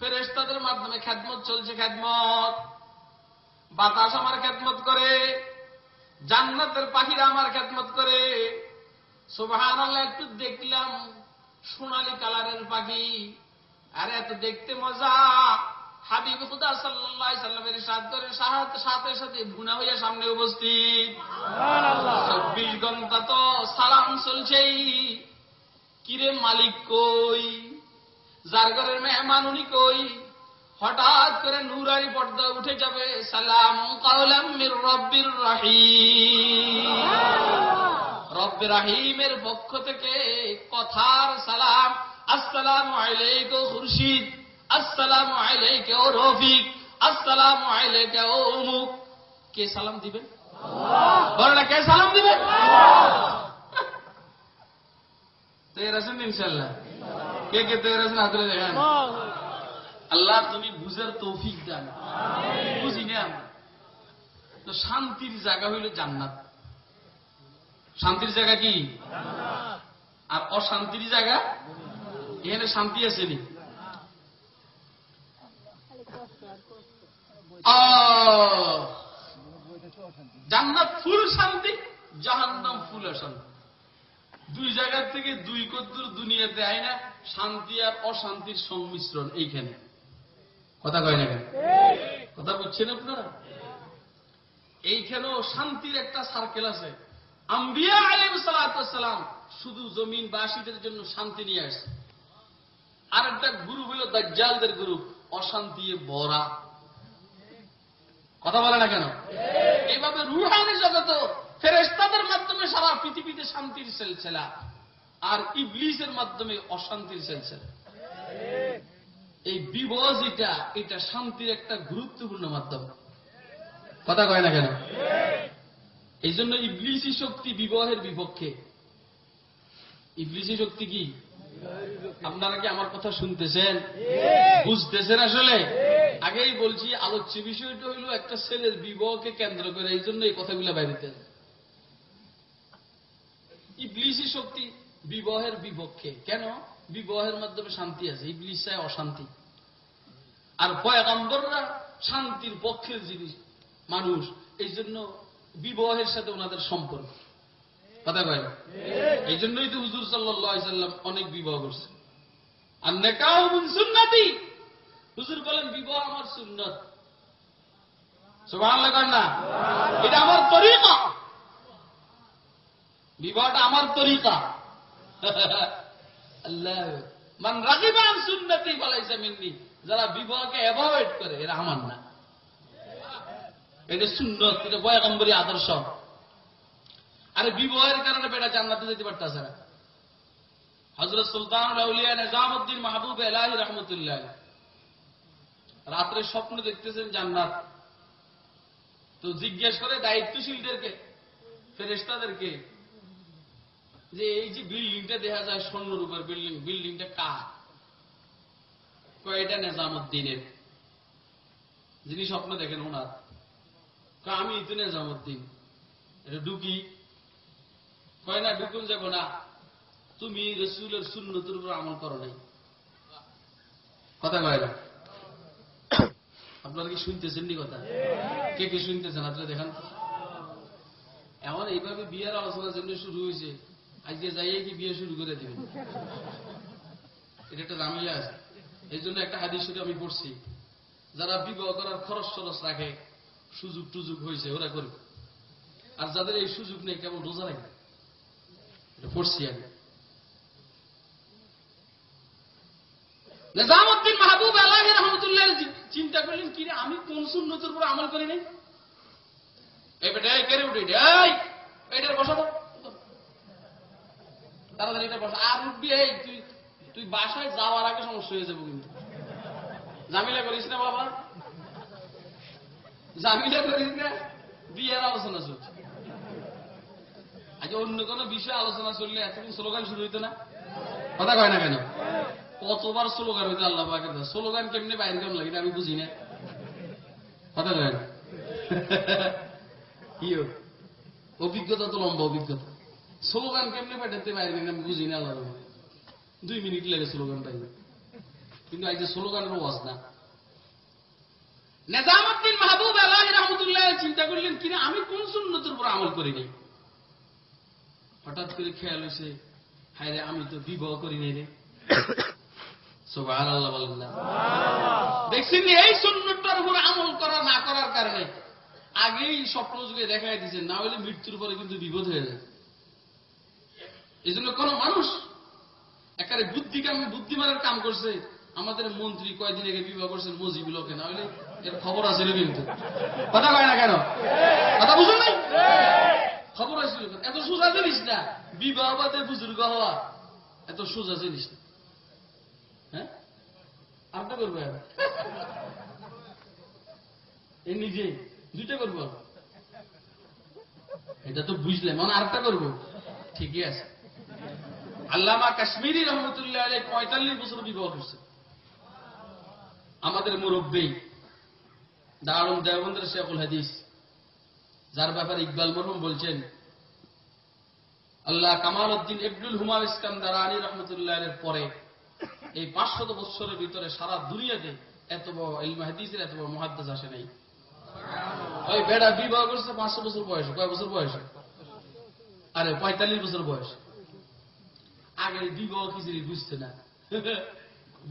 ফেরেশতাদের মাধ্যমে খ্যাদমত চলছে খ্যাদমত বাতাস আমার খ্যাদমত করে, জান্নাতের পাখিরা আমার খেদমত করে। সোভান একটু দেখলাম সোনালি কালারের পাখি আর এত দেখতে মজা। হাবিব খুদা সাল্লাহ সাল্লামের সাত করে সাথে সাথে ভুনা হইয়া সামনে উপস্থিত। চব্বিশ ঘণ্টা তো সালাম চলছেই। কিরে মালিক কই? যার ঘরের মেহমান উনি কই? হঠাৎ করে নুরারি পর্দা উঠে যাবে সালাম কাউলাম রব্বির রাহিম। রব্বে রাহিমের পক্ষ থেকে কথার সালাম। আসসালাম আলাইকুম খুরশিদ। আসসালাম আলাইকুম ও রফিক। আসসালাম আলাইকুম ও অমুক। কে সালাম দিবেন? কে সালাম দিবেন? তৈরি আছেন ইনশাল্লাহ কে কে তৈরি আছেন? হাতরে দেখেন। আল্লাহ। তুমি বুঝার তৌফিক দান। বুঝি না তো শান্তির জায়গা হইল জান্নাত। শান্তির জায়গা কি? আর অশান্তির জায়গা? এখানে শান্তি আছে নি? জান্নাত ফুল শান্তি জাহান্নাম ফুল অশান্তি। দুই জায়গার থেকে দুই কদ্দুর দুনিয়াতে আয় না শান্তি আর অশান্তির সংমিশ্রণ এইখানে। কথা কয় না কেন? কথা বুঝছেন আপনারা? এইখানেও শান্তির একটা সার্কেল আছে। আম্বিয়া আলিম সালাম শুধু জমিন বাসীদের জন্য শান্তি নিয়ে আসে। আর একটা গ্রুপ হলো দাজ্জালদের গ্রুপ অশান্তি ভরা। কথা বলে না কেন? এইভাবে রুহানি জগত ফেরেস্তাদের মাধ্যমে সারা পৃথিবীতে শান্তির সেলসেলা, আর ইবলিসের মাধ্যমে অশান্তির সেলসেলা। এই বিবাহ এটা এটা শান্তির একটা গুরুত্বপূর্ণ মাধ্যম। কথা কয় না কেন? এই জন্য ইবলিসি শক্তি বিবাহের বিপক্ষে। ইবলিসি শক্তি কি? আপনারা কি আমার কথা শুনতেছেন? বুঝতেছেন আসলে? আগেই বলছি আলোচ্য বিষয়টা হইল একটা ছেলের বিবাহকে কেন্দ্র করে এই জন্য এই কথাগুলো বাইরেতে ইবলিসি শক্তি বিবাহের বিপক্ষে। কেন? বিবাহের মাধ্যমে শান্তি আছে। ইবলিস চায় অশান্তি। আর পয়গম্বররা শান্তির পক্ষের জিনিস মানুষ। এই জন্য বিবাহের সাথে ওনাদের সম্পর্ক। কথা কয়? এই জন্যই তো হুজুর সাল্লাম অনেক বিবাহ করছে। আর নেকাও সুন্নাতি। হুজুর বলেন বিবাহ আমার সুন্নত। না। এটা আমার তরিকা। বিবাহটা আমার তরিকা। আল্লাহ। মান রাগিবা আন সুন্নতি বলাইছে মিন্নি। যারা বিবাহকে অ্যাভয়েড করে এরা আমার না। এটা সুন্নত, এটা পয়গম্বরী আদর্শ। আরে বিবাহের কারণে বেটা জান্নাতে যেতে পারতেছে না। হজরত সুলতান আউলিয়া নিজামুদ্দিন মাহবুব এলাহি রহমতুল্লাহ। রাত্রে স্বপ্ন দেখতেছেন জান্নাত। তো জিজ্ঞেস করে দায়িত্বশীলদেরকে ফেরেস্তাদেরকে যে এই যে বিল্ডিংটা দেখা যায় স্বর্ণর উপর বিল্ডিং, বিল্ডিংটা কার? কয়, এটা নিজামুদ্দিনের। যিনি স্বপ্ন দেখেন ওনার। আমি তো নিজামুদ্দিন এটা ঢুকি। কয় না, ঢুকুন যাব না। তুমি রসুলের সুন্নতির উপর আমল করো নাই। কথা কয় না? আপনারা কি শুনতেছেন নি কথা? কে কে শুনতেছেন? আপনারা দেখান এমন এইভাবে বিয়ের আলোচনা জন্য শুরু হয়েছে, আজকে যাইয়ে কি বিয়ে শুরু করে দিবেন? এটা একটা জামিলা আছে এই জন্য একটা হাদিস আমি পড়ছি। যারা বিবাহ করার খরচ টরচ রাখে সুযোগ টুযোগ হয়েছে, ওরা করবে আর যাদের এই সুযোগ নেই কেবল রোজা রাখবে? এটা পড়ছি আমি। নিজামুদ্দিন মাহবুব আলাহি রহমতুল্লাহ চিন্তা করলেন কি আমি কোন সুন্নতের উপর আমল করি নাই? এই কেড়ে উঠে এই এটার বসা দাও তাড়াতাড়ি এটা বসা। আর উঠবি, এই, তুই তুই বাসায় যাওয়ার আগে সমস্যা হয়ে যাব কিন্তু। জামিলা করিস না, বাবা। জামিলা করিস না বিয়ের আলোচনা চলছে। আজকে অন্য কোনো বিষয়ে আলোচনা চললে এতক্ষণ স্লোগান শুরু হইতো না। কথা কয় না কেন? কতবার স্লোগান হইতো আল্লাহ পাকের স্লোগান কেমনি বাইরে কেমন লাগে আমি বুঝি না। কথা কয় না? ও? অভিজ্ঞতা তো লম্বা অভিজ্ঞতা। স্লোগান কেমনে পাঠাতে বাইরে আমি বুঝি না আল্লাহ দুই মিনিট লাগে স্লোগান পাইবে কিন্তু আজ স্লোগানের ওয়াজ না। নিজামুদ্দিন মাহবুব আলাহ রহমতুল্লাহ চিন্তা করলেন কিনা আমি কোন সুন্নতের উপর আমল করিনি হঠাৎ করে খেয়াল হয়েছে হায় রে আমি তো বিবাহ করি নাই রে। *coughs* আল্লাহ দেখছেন এই সুন্নতটার উপর আমল করা না করার কারণে আগেই স্বপ্ন যুগে দেখাই দিয়েছেন না হলে মৃত্যুর পরে কিন্তু বিপদ হয়ে যায়। এই জন্য কোন মানুষ একারে বুদ্ধি কাম বুদ্ধিমানের কাম করছে আমাদের মন্ত্রী কয়দিন আগে বিবাহ করছেন মজিবুলকে না হলে এর খবর আছে কিন্তু। কথা কয় না কেন? কথা বুঝুন নাই? খবর আছে এত সোজা জিনিস না। বিবাহ বাদে বুজুর্গ হওয়া এত সোজা জিনিস না। হ্যাঁ? আরেকটা করব এবার। এই নিজে। দুইটা করব এটা তো বুঝলাম মানে আরেকটা করব। ঠিকই আছে। আল্লামা কাশ্মীরি রহমতুল্লাহ পঁয়তাল্লিশ বছর বিবাহ করছে। আমাদের মুরব্বী দারুম দেওবন্দ্র শেখুল হাদিস, যার ব্যাপারে ইকবাল মরহুম বলছেন, আল্লাহ কামাল উদ্দিন ইবনুল হুমা ইস্কান্দার আলী রহমতুল্লাহ এর পরে এই পাঁচশত বছরের ভিতরে সারা দুনিয়াতে এত বড় ইলমা হাদিসের এত বড় মহাদ্দাস আসে নাই। ওই বেড়া বিবাহ করছে পাঁচশো বছর বয়সে, কয় বছর বয়সে? আরে পঁয়তাল্লিশ বছর বয়স। আগে বিবাহ খিচুড়ি বুঝতে না।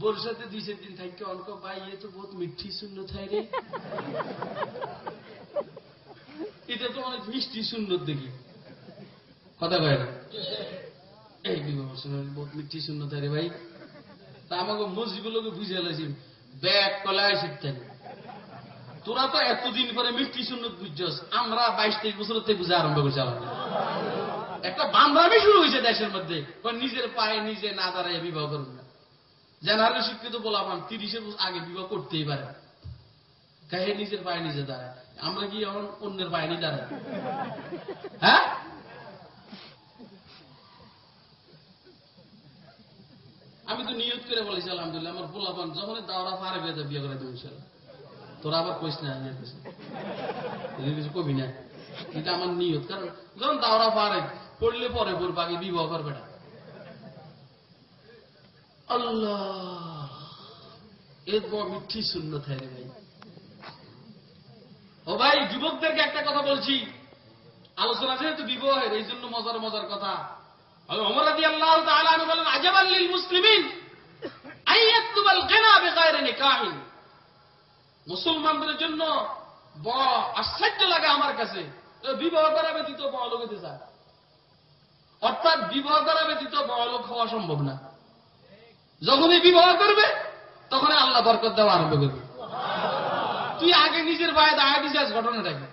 বোর দুই চার দিন থাকতে অনেক ভাই, এ তো বহুত মিঠি শূন্য থাই রে। এটা তো অনেক মিষ্টি সুন্দর দেখি। কথা কয় না? এই বহুত মিষ্টি শূন্য থাই রে, ভাই। তা আমাকে মসজিদগুলোকে বুঝে লাইছি, ব্যাগ কলায় শিখতেন তোরা তো এতদিন পরে মিষ্টি শূন্য বুঝছস, আমরা বাইশ তেইশ বছর থেকে বুঝে আরম্ভ করছি আমাদের একটা শুরু হয়েছে দেশের মধ্যে। নিজের পায়ে নিজে না দাঁড়ায় বিবাহ করুন না। জেনারেল শিক্ষিত বলাবান তিরিশের আগে বিবাহ করতেই পারে গায়ে নিজের পায়ে নিজে দাঁড়ায়। আমরা কি এখন অন্যের পায়ে নিয়ে দাঁড়াই? হ্যাঁ? আমি তো নিয়ত করে বলেছি, আলহামদুলিল্লাহ, আমার পোলাপান যখন দাওরা পারে বিয়ে বিয়ে করে দেবো তোরা আবার কইস না কিছু কবি না। এটা আমার নিয়ত, কারণ যখন দাওরা পারে পড়লে পরে পড়বে আগে বিবাহ করবে না। ভাই। যুবকদেরকে একটা কথা বলছি। আলোচনা যেহেতু বিবাহের এই জন্য মজার মজার কথা। মুসলমানদের জন্য আশ্চর্য লাগে আমার কাছে। বিবাহ করা ব্যতীত বড় লোক অর্থাৎ বিবাহ করা ব্যতীত বড় লোক হওয়া সম্ভব না। যখনই বিবাহ করবে, তখনই আল্লাহ বরকত দেওয়া আরম্ভ করবে। তুই আগে নিজের ভাইয়ে দাঁড়ায় দিছিস ঘটনাটা কি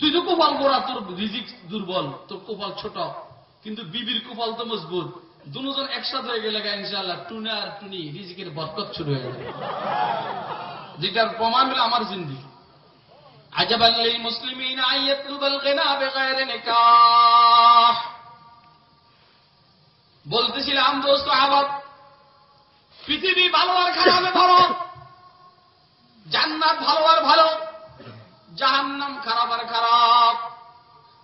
তুই তো কোপাল গোড়া তোর রিজিক দুর্বল, তোর কোপাল ছোট, কিন্তু বিবির কোপাল তো মজবুত। দুজন একসাথে হয়ে গেলে ইনশাআল্লাহ, টুনে আর টুনি, রিজিকের বরকত শুরু হয়ে যাবে। যেটার প্রমাণ হলো আমার জিন্দি। আজাবাল লিল মুসলিমিন আইয়াতুবাল গিনা বিগাইরি নিকাহ। বলতেছিলাম দোস্ত আবাদ পৃথিবী ভালো আর খারাপে ধরো জান্নাত ভালো আর ভালো, জাহান্নাম খারাপ আর খারাপ,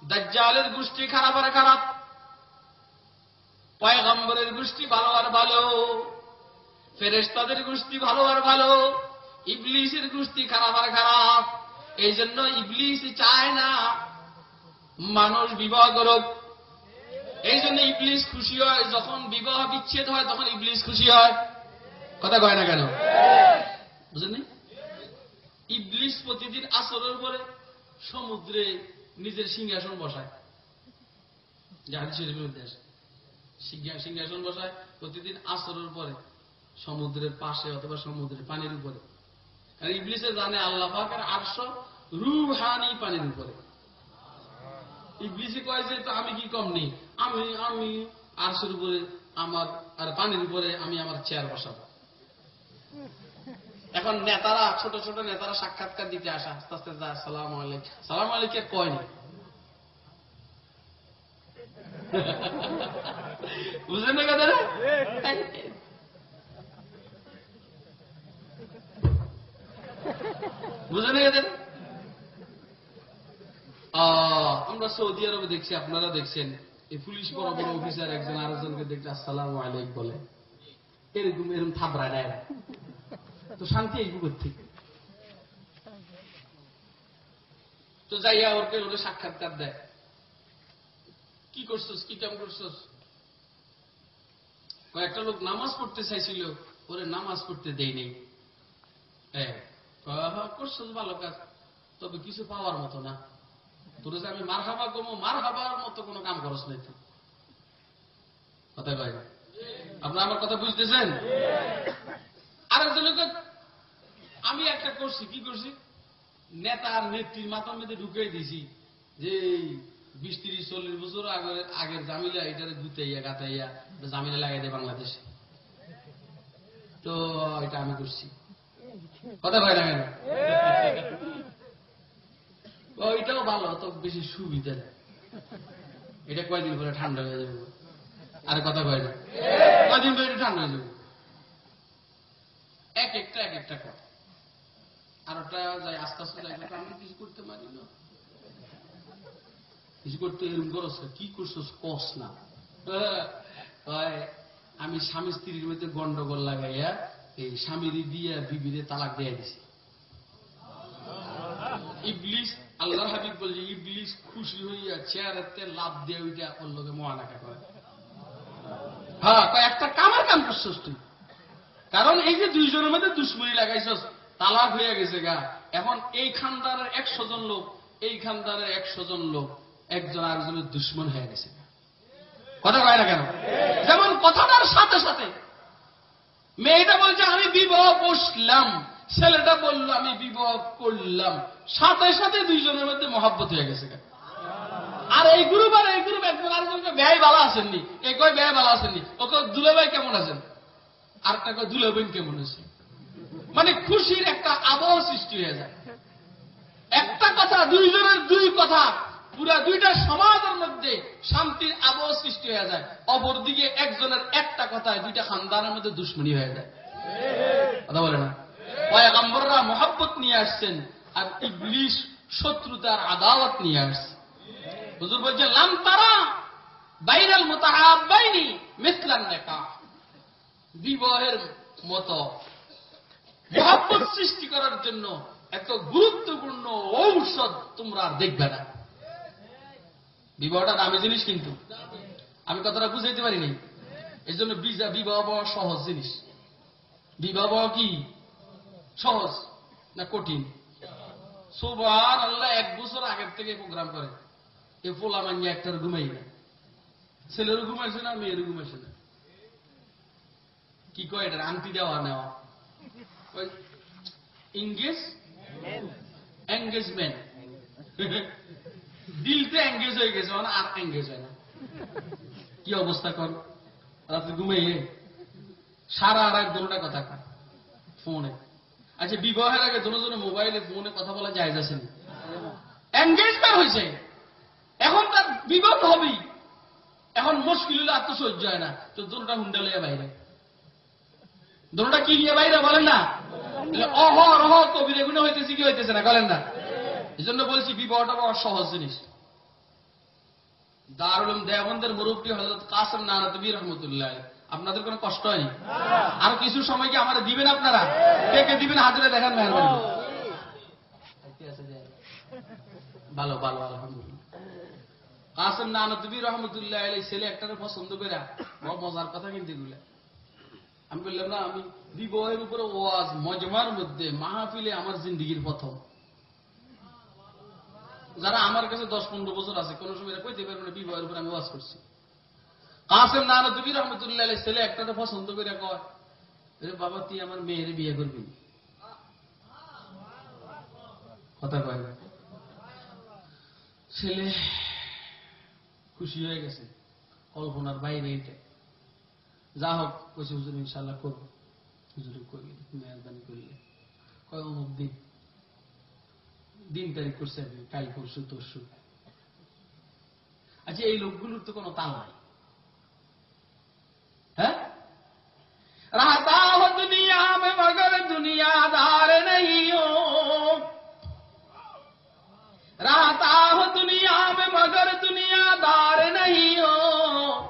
দাজ্জালের গোষ্ঠী খারাপ আর খারাপ, পয়গম্বরের গোষ্ঠী ভালো আর ভালো ফেরেস্তাদের গোষ্ঠী ভালো আর ভালো, ইবলিসের গোষ্ঠী খারাপ আর খারাপ। এই জন্য ইবলিস চায় না মানুষ বিবাহ করুক। এই জন্য ইবলিস খুশি হয়, যখন বিবাহ বিচ্ছেদ হয়, তখন ইবলিস খুশি হয়। কথা কয় না কেন? বুঝলেন ইবলিস প্রতিদিন আসরের পরে সমুদ্রে নিজের সিংহাসন বসায়। সিংহাসন বসায় প্রতিদিন আসরের পরে, সমুদ্রের পাশে অথবা সমুদ্রের পানির উপরে। কারণ ইবলিসে জানে আল্লাহ পাকের আটশো রুহানি পানির উপরে। ইবলিসে কয় যে তো আমি কি কম নেই? আমি আমি আরশের উপরে আমার আর পানির উপরে আমি আমার চেয়ার বসাবো। এখন নেতারা ছোট ছোট নেতারা সাক্ষাৎকার দিতে আসা আস্তে আস্তে যায় সালাম আলাইক সালাম আলাইকে কয়নি *laughs* বুঝলেন না কথাটা? *laughs* বুঝলেন না কথাটা? আহ, আমরা সৌদি আরবে দেখছি, আপনারা দেখছেন। এই পুলিশ বড় বড় অফিসার একজন আরেকজনকে দেখতে আসসালাম আলাইক বলে। এরকম এরকম। তো শান্তি এই থেকে। তো যাইয়া ওরকে ওরে সাক্ষাৎকার দেয়। কি করছস? কি কাম করছস? কয়েকটা লোক নামাজ পড়তে চাইছিল, ওরে নামাজ পড়তে দেই নেই। করছস ভালো কাজ, তবে কিছু পাওয়ার মতো না। তোরে আমি মার হাবা কমো মার হাবার মতো কোনো কাম করস নাই কথা কয় না? আমার কথা বুঝতেছেন? আরেকজনকে আমি একটা করছি, কি করছি? নেতা আর নেত্রীর মাথার মধ্যে ঢুকিয়ে দিছি যে বিশ তিরিশ চল্লিশ বছর আগের আগের জামিলা এটারে গুতাইয়া, গাতাইয়া জামিলা লাগাই দেয় বাংলাদেশে। তো এটা আমি করছি। কথা কয় না ও, এটাও ভালো তো বেশি সুবিধা দেয় এটা কয়দিন পরে ঠান্ডা হয়ে যাবে? আর কথা কয় না। কয়দিন পরে ঠান্ডা হয়ে যাবে? এক একটা এক একটা কথা আর ওটা যাই আস্তে আস্তে যাই আমি কিছু করতে পারি না। কিছু করতে এরকম করছ কি করছস কস না। আমি স্বামী স্ত্রীর মধ্যে গন্ডগোল লাগাইয়া এই স্বামীর দিয়ে বিবিরে তালাক দিয়ে দিছি। ইবলিস আল্লাহ হাবিব বলছে, ইবলিস খুশি হইয়া চেয়ারেতে লাভ দিয়ে ওইটা লোকে মহানাকা করে। হ্যাঁ একটা কামার কাম করছস তুই। কারণ এই যে দুইজনের মধ্যে দুশ্মনী লাগাইছস, তালাক হয়ে গেছে গা। এখন এই খানদারের একশো জন লোক, এই খানদারের একশো জন লোক, একজন আরেকজনের দুশ্মন হয়ে গেছে। কথা কয় না কেন? যেমন কথাটার সাথে সাথে, মেয়েটা বলছে, আমি বিবাহ বসলাম। ছেলেটা বলল, আমি বিবাহ করলাম। সাথে সাথে দুইজনের মধ্যে মহাব্বত হয়ে গেছে আর এই গ্রুপ আর এই গ্রুপ একজন আরেকজনকে ব্যয় ভালো আসেননি এই কয়, ব্যয় ভালো আসেননি ওকে দুলে ভাই কেমন আছেন? আর একটা কয়, দুলে বোন কেমন আছে? মানে খুশির একটা আবহ সৃষ্টি হয়ে যায়। একটা কথা, দুইজনের দুই কথা, পুরা দুইটা সমাজের মধ্যে শান্তির আবহ সৃষ্টি হয়ে যায়। অপরদিকে একজনের একটা কথায় দুইটা খানদানের মধ্যে দুশ্মনী হয়ে যায়। কথা বলে না? পয়গম্বররা মোহাব্বত নিয়ে আসছেন, আর ইবলিশ শত্রুতার আদাওয়াত নিয়ে আসছে। হুজুর বলছেন লাম তারা বাইরাল মোতাহাব্বাইনি মিসলান নেকা। বিবাহের মতো। মহাব্বত সৃষ্টি করার জন্য এত গুরুত্বপূর্ণ ঔষধ তোমরা আর দেখবে না। বিবাহটা দামি জিনিস কিন্তু। আমি কথাটা বুঝাইতে পারিনি। এই জন্য বিবাহ সহজ জিনিস। বিবাহ কি? সহজ না কঠিন? সোবার আল্লাহ, এক বছর আগের থেকে প্রোগ্রাম করে। এ পোলা মানিয়ে একটার ঘুমাই না ছেলেরও ঘুমাইছে না, মেয়েরও ঘুমাইছে না। কি কয় এটা আংটি দেওয়া নেওয়া? ইংগেজ এঙ্গেজমেন্ট *laughs* দিলতে এঙ্গেজ হয়ে গেছে মানে আর এঙ্গেজ হয় না। কি অবস্থা কর? রাত্রে ঘুমাইয়ে সারা আর এক দুটা কথা কয়। ফোনে। আচ্ছা বিবাহের আগে দুটো জনে মোবাইলে ফোনে কথা বলা যায় যাচ্ছে না এঙ্গেজমেন্ট হয়েছে। এখন তার বিবাহ হবেই। এখন মুশকিল হলে আত্মসহ্য হয় না। তো দুটা হুন্ডা লইয়া বাইরে। দুটা কি নিয়ে বাইরে বলেন না? তাহলে অহ রহ কবির এগুলো হইতেছে কি হইতেছে না বলেন না? এই জন্য বলছি বিবাহটা বড় সহজ জিনিস। দারুল দেবন্দের মুরব্বী হজরত কাসম নারাতবী রহমতুল্লাহ। আপনাদের কোনো কষ্ট হয়নি? আর কিছু সময় কি আমার দিবেন আপনারা? কে কে দিবেন? হাজিরা দেখান ভালো ভালো, আলহামদুলিল্লাহ। কাসম নানতবী রহমতুল্লাহ আলী ছেলে একটারে পছন্দ করে বড় মজার কথা কিন্তু এগুলা। আমি বললাম, না, আমি বিবাহের উপরে ওয়াজ মজমার মধ্যে, মাহফিলে আমার জিন্দিগির প্রথম। যারা আমার কাছে দশ পনেরো বছর আছে, কোন সময় কইতে পারবে না বিবাহের উপরে আমি ওয়াজ করছি। কাসেম নানতবী রহমতুল্লাহ ছেলে একটারে পছন্দ করে কয় বাবা, তুই আমার মেয়ের বিয়ে করবি? কথা কয় ছেলে খুশি হয়ে গেছে, কল্পনার বাইরে এটা। যা হোক, কইছে, হুজুর ইনশাল্লাহ করব। হুজুর করলে মেহরবানি করলে কয়, অমুক দিন দিন তারিখ করছে, কাল পরশু, তরশু। আচ্ছা এই লোকগুলোর তো কোনো তাল নাই। رہتا ہو دنیا میں، مگر دنیا دار نہیں ہو۔ رہتا ہو دنیا میں، مگر دنیا دار نہیں ہو۔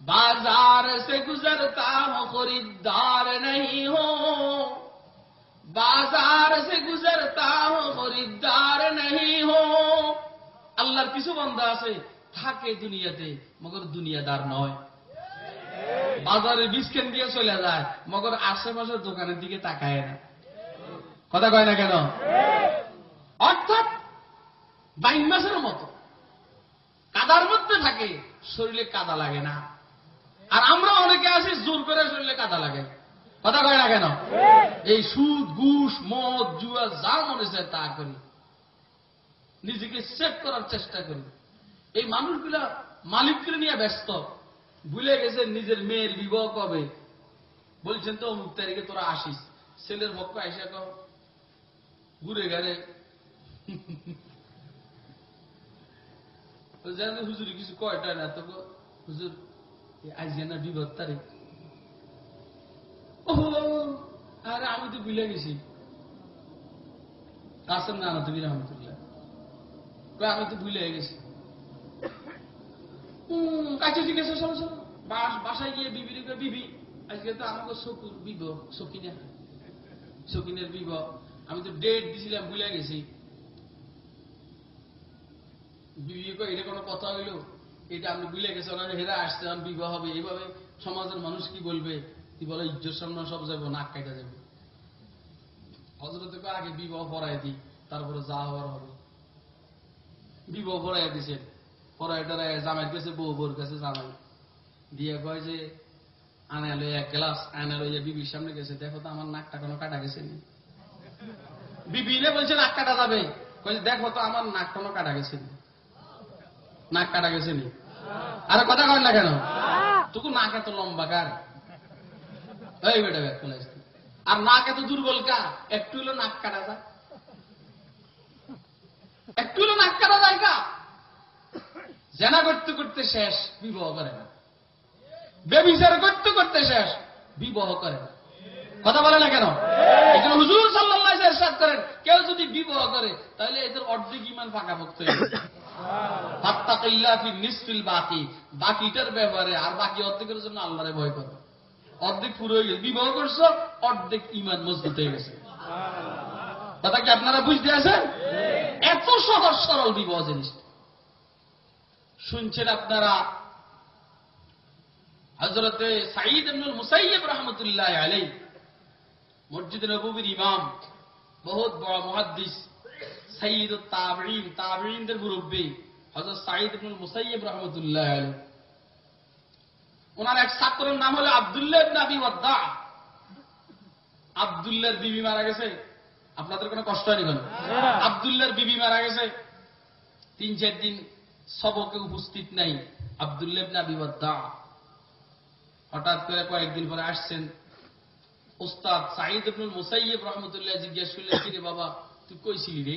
بازار سے گزرتا ہوں، خریدار نہیں ہو۔ بازار سے گزرتا ہوں، خریدار نہیں ہو۔ اللہ کسی بندہ سے تھا کہ دنیا دے، مگر دنیا دار نہ ہوئے۔ বাজারে বিস্কেন দিয়ে চলে যায়? মগর আশেপাশের দোকানের দিকে তাকায় না। কথা কয় না কেন? অর্থাৎ বাইন মাসের মতো কাদার মধ্যে থাকে, শরীরে কাদা লাগে না। আর আমরা অনেকে আছি জোর করে শরীরে কাদা লাগে। কথা কয় না কেন? এই সুদ, ঘুষ, মদ, জুয়া, যা মনে চায় তা করি। নিজেকে সেট করার চেষ্টা করি। এই মানুষগুলা মালিককে নিয়ে ব্যস্ত। ভুলে গেছে, নিজের মেয়ের বিবাহ কবে বলছেন, তো অমুক তারিখে তোরা আসিস। ছেলের পক্ষ আইসা ঘুরে গেলে। জানি হুজুরি কিছু কয়টা না? তো হুজুর আজকে না বিপদ তারিখ। আরে আমি তো ভুলে গেছি। কাসেম না তুমি রহমতুল্লাহ আমি তো ভুলে গেছি। কাছে চলো বাস- বাসায় গিয়ে কয়, বিবি আজকে তো আমাকে বিব বিব আমি তো ডেট দিছিলাম ভুলে গেছি। বিবি এইভাবে সমাজের মানুষ কি বলবে? তুই বলো ইজ্জত সামনে সব যাব নাক কাটা যাবে হজরতকে আগে বিবাহ পড়াই দিই তারপরে যা হওয়ার হবে। বিবাহ পড়াই দিছেন। জামাইয়ের কাছে বউ বউর কাছে জামাই দিয়ে কয় যে আনালো এক গ্লাস আনালো বিবির সামনে গেছে। দেখো তো আমার নাকটা কোনো কাটা গেছে নি। বিবি নে বলছে, নাক কাটা যাবে। দেখো তো আমার নাক কোনো কাটা গেছে নি। নাক কাটা গেছে নি? আরে কথা কয় না কেন? তুকু নাক এত লম্বা কার? এই বেটা ব্যাগ চলে আসতে। আর নাক এত দুর্বল কা একটু হলো নাক কাটা যায়। একটু হলো নাক কাটা যায় কা জেনা করতে করতে শেষ বিবাহ করে না। বেবিচার করতে করতে শেষ বিবাহ করে না। কথা বলে না কেন? এখানে হুজুর সাল্লাহ করেন কেউ যদি বিবাহ করে তাহলে এদের অর্ধেক ইমান পাকাপোক্ত হয়ে বাকি বাকিটার ব্যাপারে আর বাকি অর্ধেকের জন্য আল্লাহরে ভয় করো। অর্ধেক পুরো হয়ে গেছে। বিবাহ করছ অর্ধেক ইমান মজবুত হয়ে গেছে। কথা কি আপনারা বুঝতে আছেন? এত সহজ সরল বিবাহ জিনিস শুনছেন আপনারা? হজরতে সাঈদ ইবনুল মুসাইয়্যিব রহমতুল্লাহ আলাই মসজিদ নববীর ইমাম বহুত বড় মুহাদ্দিস সাইয়্যিদ তাবিঈন তাবিঈনদের মুরব্বী হযরত সাঈদ ইবনুল মুসাইয়্যিব রহমতুল্লাহ আলাই ওনার এক ছাত্রের নাম হলো আব্দুল্লাহ আবি ওয়াদ্দা। আব্দুল্লাহর বিবি মারা গেছে। আপনাদের কোনো কষ্ট হয়নি কেন? আব্দুল্লাহর বিবি মারা গেছে। তিন চার দিন সবকে উপস্থিত নাই। আব্দুল্লাহ ইবনে আবি ওয়াদ্দা। হঠাৎ করে কয়েকদিন পরে আসছেন। ওস্তাদ সাঈদ ইবনুল মুসাইয়্যিব রহমতুল্লাহ জিজ্ঞেস করলেন কি রে বাবা, তুই কইছিলি রে?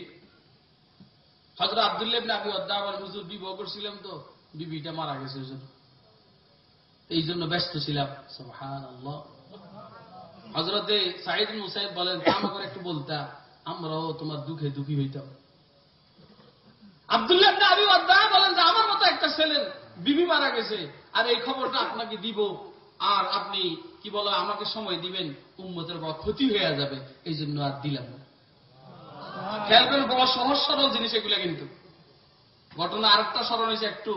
হযরত আব্দুল্লাহ ইবনে আবি ওয়াদ্দা বলেন, হুজুর, বিবাহ করছিলাম তো, বিবিটা মারা গেছে হুজুর। এই জন্য ব্যস্ত ছিলাম। সাঈদ ইবনে মুসাইয়্যিব বলেন তা আমাকে একটু বলতা, আমরাও তোমার দুঃখে দুঃখী হইতাম। আব্দুল্লাহ আবি ওয়াদ্দা বলেন যে আমার মতো একটা ছেলের বিবি মারা গেছে আর এই খবরটা আপনাকে দিব আর আপনি কি বলে আমাকে সময় দিবেন উম্মতের বড় ক্ষতি হয়ে যাবে এই জন্য আর দিলাম না। খেয়াল করেন বড় সহজ সরল জিনিস এগুলো কিন্তু। ঘটনা আরেকটা স্মরণ হয়েছে একটু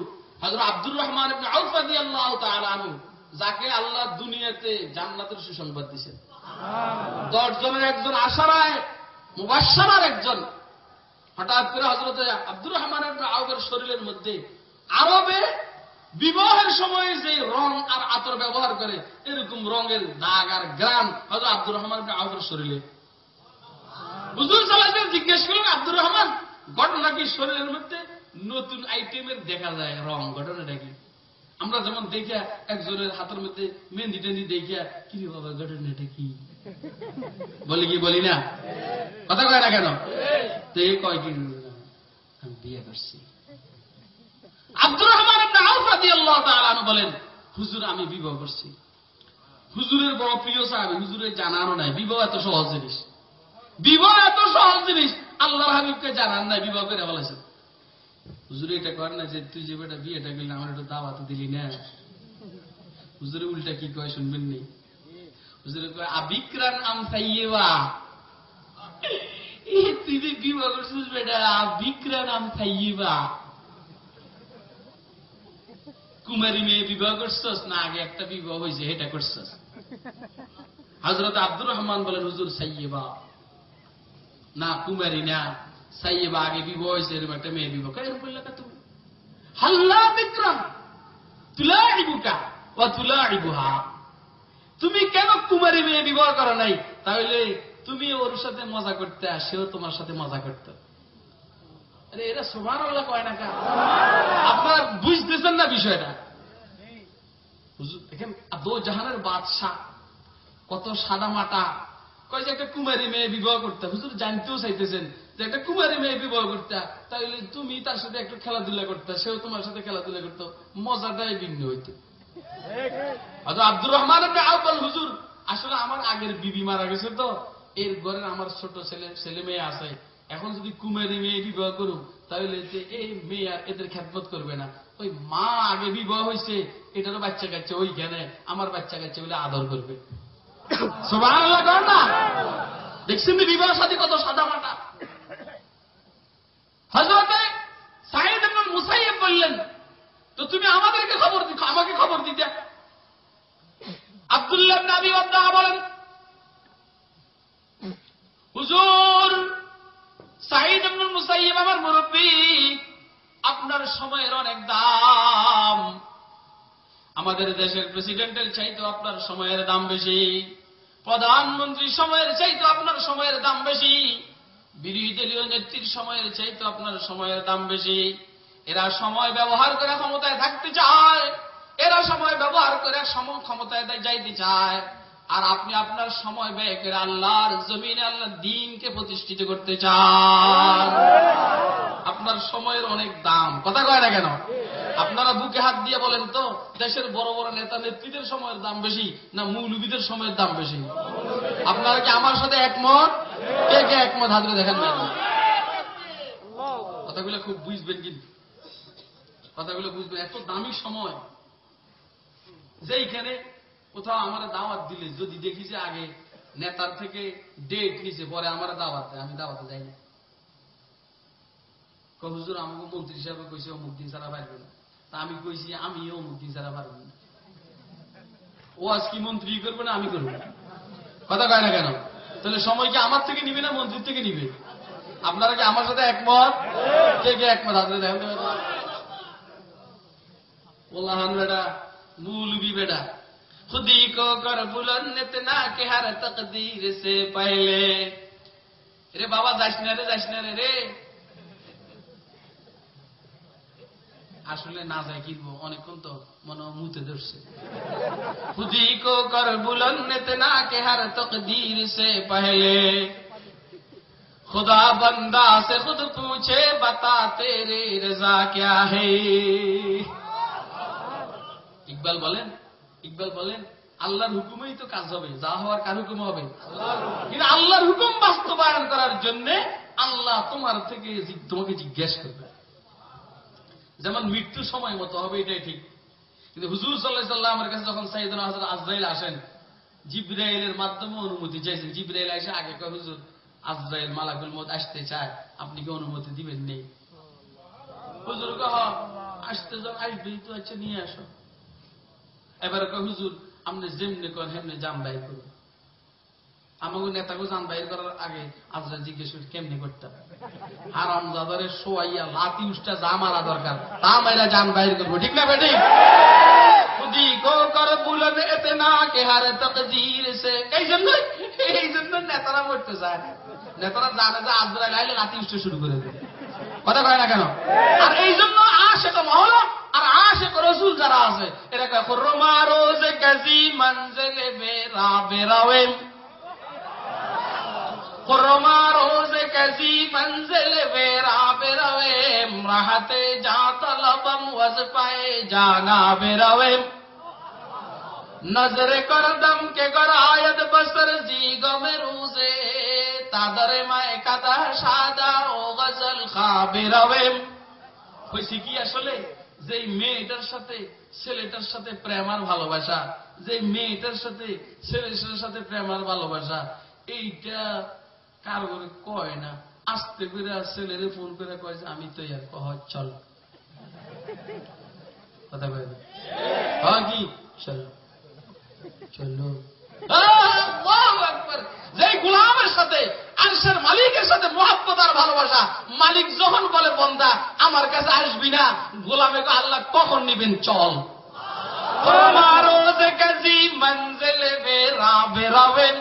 আব্দুর রহমান ইবনে আউফ রাদিয়াল্লাহু যাকে আল্লাহ দুনিয়াতে জান্নাতের সুসংবাদ দিয়েছেন। দশ জনের একজন আশারায় মুবাশশারার একজন হঠাৎ করে হযরত আব্দুর রহমান ইবনে শরীরের মধ্যে আরবে বিবাহের সময় যে রং আর আতর ব্যবহার করে, এরকম রঙের দাগ আর গ্রাম হয়তো আব্দুর রহমান ইবনে শরীরে। হুজুর সাল্লাল্লাহু জিজ্ঞেস করলেন, আব্দুর রহমান, ঘটনা কি শরীরের মধ্যে? নতুন আইটেমের দেখা যায়, রং, ঘটনাটা কি? আমরা যেমন দেখিয়া একজনের হাতের মধ্যে মেহেন্দি টেন্দি দেখিয়া, কি বাবা, ঘটনাটা কি? *laughs* বলি কি, বলি না? কথা কয় না কেন? এই আমি বিয়ে করছি। আব্দুর রহমান বলেন, হুজুর, আমি বিবাহ করছি। হুজুরের বড় প্রিয় সাহাবী, হুজুরের জানানো নাই, বিবাহ এত সহজ জিনিস। বিবাহ এত সহজ জিনিস আল্লাহ হাবিবকে জানান নাই, বিবাহ করে বলেছে হুজুরে, এটা কর না যে তুই যে বেটা বিয়েটা গেলি আমার একটু দাওয়াত দিলি না। হুজুরে উল্টা কি কয় শুনবেন নি? হুজুরে কয় কুমারী মেয়ে বিবাহ করছস না আগে একটা বিবাহ হয়েছে এটা করছস? হজরত আব্দুর রহমান বলেন, হুজুর সাইয়েবা। না, কুমারী না, সাইয়েবা আগে বিবাহ হয়েছে, এরকম একটা মেয়ে বিবাহ কেন বললে না তুমি? হাল্লা বিক্রম তুলা ইবুকা ও তুলা ইবুহা তুমি কেন কুমারী মেয়ে বিবাহ করো নাই? তাহলে তুমি ওর সাথে মজা করতে আর সেও তোমার সাথে মজা করত। আরে, এরা সোভান আল্লাহ কয় না আপনারা বুঝতেছেন না বিষয়টা? দেখেন দো জাহানের বাদশাহ কত সাদা মাটা কয় যে একটা কুমারী মেয়ে বিবাহ করতে। হুজুর জানতেও চাইতেছেন যে একটা কুমারী মেয়ে বিবাহ করতে। তাহলে তুমি তার সাথে একটু খেলাধুলা করতে, সেও তোমার সাথে খেলাধুলা করতো। মজাটাই ভিন্ন হইতো। আব্দুর রহমান আব্বাল হুজুর, আসলে আমার আগের বিবি মারা গেছে তো। এর ঘরের আমার ছোট ছেলে ছেলে মেয়ে আছে। এখন যদি কুমারী মেয়ে বিবাহ করুক, তাহলে এই মেয়ে আর এদের খ্যাতমত করবে না। ওই মা আগে বিবাহ হয়েছে এটারও বাচ্চা কাচ্চা ওইখানে, আমার বাচ্চা কাচ্চা বলে আদর করবে। না। দেখছেন বিবাহ সাথে কত সাদা মাটা? হজরতে সাইদ ইবনে বললেন, তো তুমি আমাদেরকে খবর দি আমাকে খবর দিতে আব্দুল্লাহ ইবনে আবি ওয়াদ্দাহ বলেন হুজুর মুসাইয়্যিব আমার মুরব্বী, আপনার সময়ের অনেক দাম। আমাদের দেশের প্রেসিডেন্টের চাইতে আপনার সময়ের দাম বেশি। প্রধানমন্ত্রী সময়ের চাইতে আপনার সময়ের দাম বেশি। বিরোধী দলীয় নেত্রীর সময়ের চাইতে আপনার সময়ের দাম বেশি। এরা সময় ব্যবহার করে ক্ষমতায় থাকতে চায়। এরা সময় ব্যবহার করে সম, ক্ষমতায় যাইতে চায়। আর আপনি আপনার সময় ব্যয় করে আল্লাহর জমিনে আল্লাহর দিনকে প্রতিষ্ঠিত করতে চান। আপনার সময়ের অনেক দাম। কথা কয় না কেন? আপনারা বুকে হাত দিয়ে বলেন তো, দেশের বড় বড় নেতা নেত্রীদের সময়ের দাম বেশি না মৌলবীদের সময়ের দাম বেশি? আপনারা কি আমার সাথে একমত? কে কে একমত হাতরে দেখেন কথাগুলো খুব বুঝবেন কিন্তু। কথাগুলো বুঝবেন। এত দামি সময়। যেইখানে কোথাও আমার দাওয়াত দিলে, যদি দেখি যে আগে নেতার থেকে ডেট নিছে, পরে আমার দাওয়াত আমি দাওয়াতে যাই না। কয়, হুজুর, আমাকে মন্ত্রী হিসাবে কইছে অমুক দিন ছাড়া পারবে না। তা আমি কইছি, আমিও অমুক দিন ছাড়া পারব না। ও আজ কি মন্ত্রী করবে না, আমি করব কথা কয় না কেন? তাহলে সময় কি আমার থেকে নিবে না মন্ত্রীর থেকে নিবে? আপনারা কি আমার সাথে একমত? কে কে একমত? হাতে দেখেন? ওল্লাহান বেটা, মূলবি বেটা खुदी को कर बुलंद इतना कि हर तकदीर से पहले রে বাবা যাস না রে যাস না রে রে আসলে না যায় কিনবো অনেকক্ষণ তো মনে হয় মুতে ধরছে খুদি কো কর বুলন্দ ইতনা কে হর তকদীর সে পহলে खुदा बंदा से खुद पूछे बता तेरी रजा क्या है ইকবাল বলেন ইকবাল বলেন আল্লাহর হুকুমেই তো কাজ হবে যা হওয়ার কার হুকুম হবে? কিন্তু আল্লাহর হুকুম বাস্তবায়ন করার জন্য আল্লাহ তোমার থেকে তোমাকে জিজ্ঞেস করবে। যেমন মৃত্যু সময় মতো হবে এটাই ঠিক। কিন্তু হুজুর সাল্লাহ সাল্লামের কাছে যখন সাইদুল হাসান আজরাইল আসেন জিব্রাইলের মাধ্যমে অনুমতি চাইছেন। জিব্রাইল আসে আগে কয় হুজুর আজরাইল মালাকুল মত আসতে চায় আপনি কি অনুমতি দিবেন নেই? হুজুর কহ আসতে যাও আসবেই তো আচ্ছা নিয়ে আসো। এবার হুজুর, আপনি যেমনি করেন, হেমনি জাম বাইর করুন। আমাকে নেতাকে জান বাইর করার আগে আজরা জিজ্ঞেস করি, কেমনি জাদারে শোয়াইয়া লাতি উষ্টা যা মারা দরকার, তা মেরা জান বাইর করব। ঠিক না বেটি? খুদি কর এতে না কে হারে তকদির সে। এই জন্য এই জন্য নেতারা মরতে চায় না। নেতারা জানে যে আজরা লাইলে লাতি উষ্টা শুরু করে দেবে কথা কয় না কেন? আর এই জন্য আশেক মহলা আর রসুল যারা আছে বেরা বেরাওয়েন منزل راہتے جا وز پائے جانا نظر کردم کے بسر روزے تادر میں قدر شادہ او হয়েছে কি আসলে? যে মেয়েটার সাথে ছেলেটার সাথে প্রেম আর ভালোবাসা যে মেয়েটার সাথে ছেলেটার সাথে প্রেম আর ভালোবাসা, এইটা কারও করে কয় না? আসতে করে ছেলেরে ফোন করে কয় যে, আমি তো ইয়ার কহ চল। কথা কয় হ্যাঁ কি? চলো। চলো। যে গোলামের সাথে আনসার মালিকের সাথে মহাব্বত আর ভালোবাসা মালিক যখন বলে বন্দা আমার কাছে আসবি না গোলামে কয়, আল্লাহ কখন নিবেন চল তোমারো যে কাজী মঞ্জিল বেরা বেরাবেন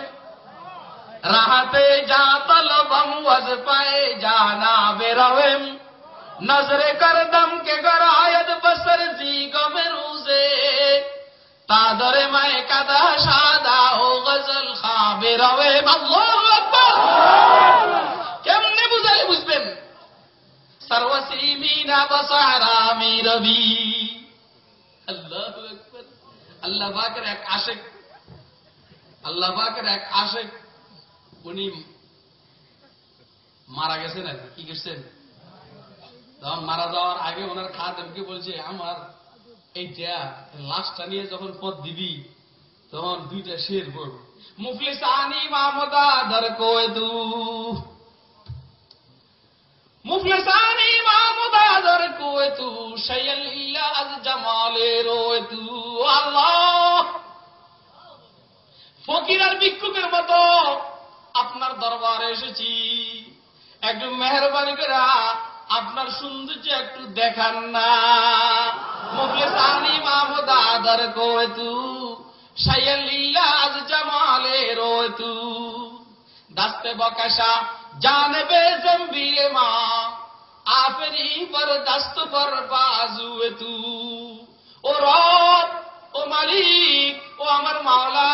রাহতে যা তলবম ওয়াজ পায়ে জানা বেরাবেন নজরে করদম के गरायत बसर जी गमे रूजे তাদরে মায়ে কাদা সাদা ও গজল খাবে রবে কেমনে বুঝালে বুঝবেন? সর্বসী মিনা বসারা মি রবি। আল্লাহু আল্লাহ পাকের এক আশেক। আল্লাহ পাকের এক আশেক। উনি মারা গেছেন আর কি, কি গেছেন তখন মারা যাওয়ার আগে ওনার খাদেমকে বলছে আমার এইটা লাশটা নিয়ে যখন পথ দিবি, তখন দুইটা শের পড়ব। মুফলিসানি মামদা দর কোয় দু। মুফলিসানি মামদা দর কোয় তু শাইয়াল ইল্লা আজ জামালে রোয় আল্লাহ! ফকির আর ভিক্ষুকের মতো আপনার দরবারে এসেছি। একটু মেহরবানি করে আপনার সৌন্দর্য একটু দেখান না। কোয় তু শাইয়াল্লিল্লা আজ জামালে রোয় তু। দাস্তে বকাশা, জানবে জম্বিলে মা, আফরি পর দস্ত পর বাজুয়ে তু। ও রব, ও মালিক, ও আমার মাওলা,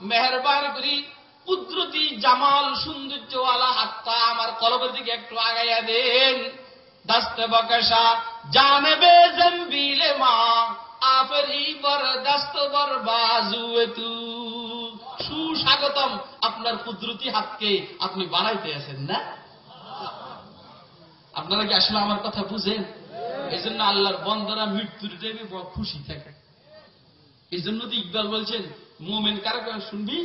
মেহরবান করি, কুদরতি জামাল সৌন্দর্যওয়ালা হাতটা আমার কলবের দিকে একটু আগাইয়া দেন। দাস্তে বকাশা জানবে জম্বিলে মা আফরি বর দাস্ত বর বাজুয়ে তু সুস্বাগতম আপনার কুদরতি হাতকে আপনি বানাইতে আছেন না আপনারা কি আসলে আমার কথা বুঝেন এই জন্য আল্লাহর বন্দরা মৃত্যুর টাইমে বড় খুশি থাকে এই জন্য তো ইকবাল বলছেন মোমেন কারা শুনবি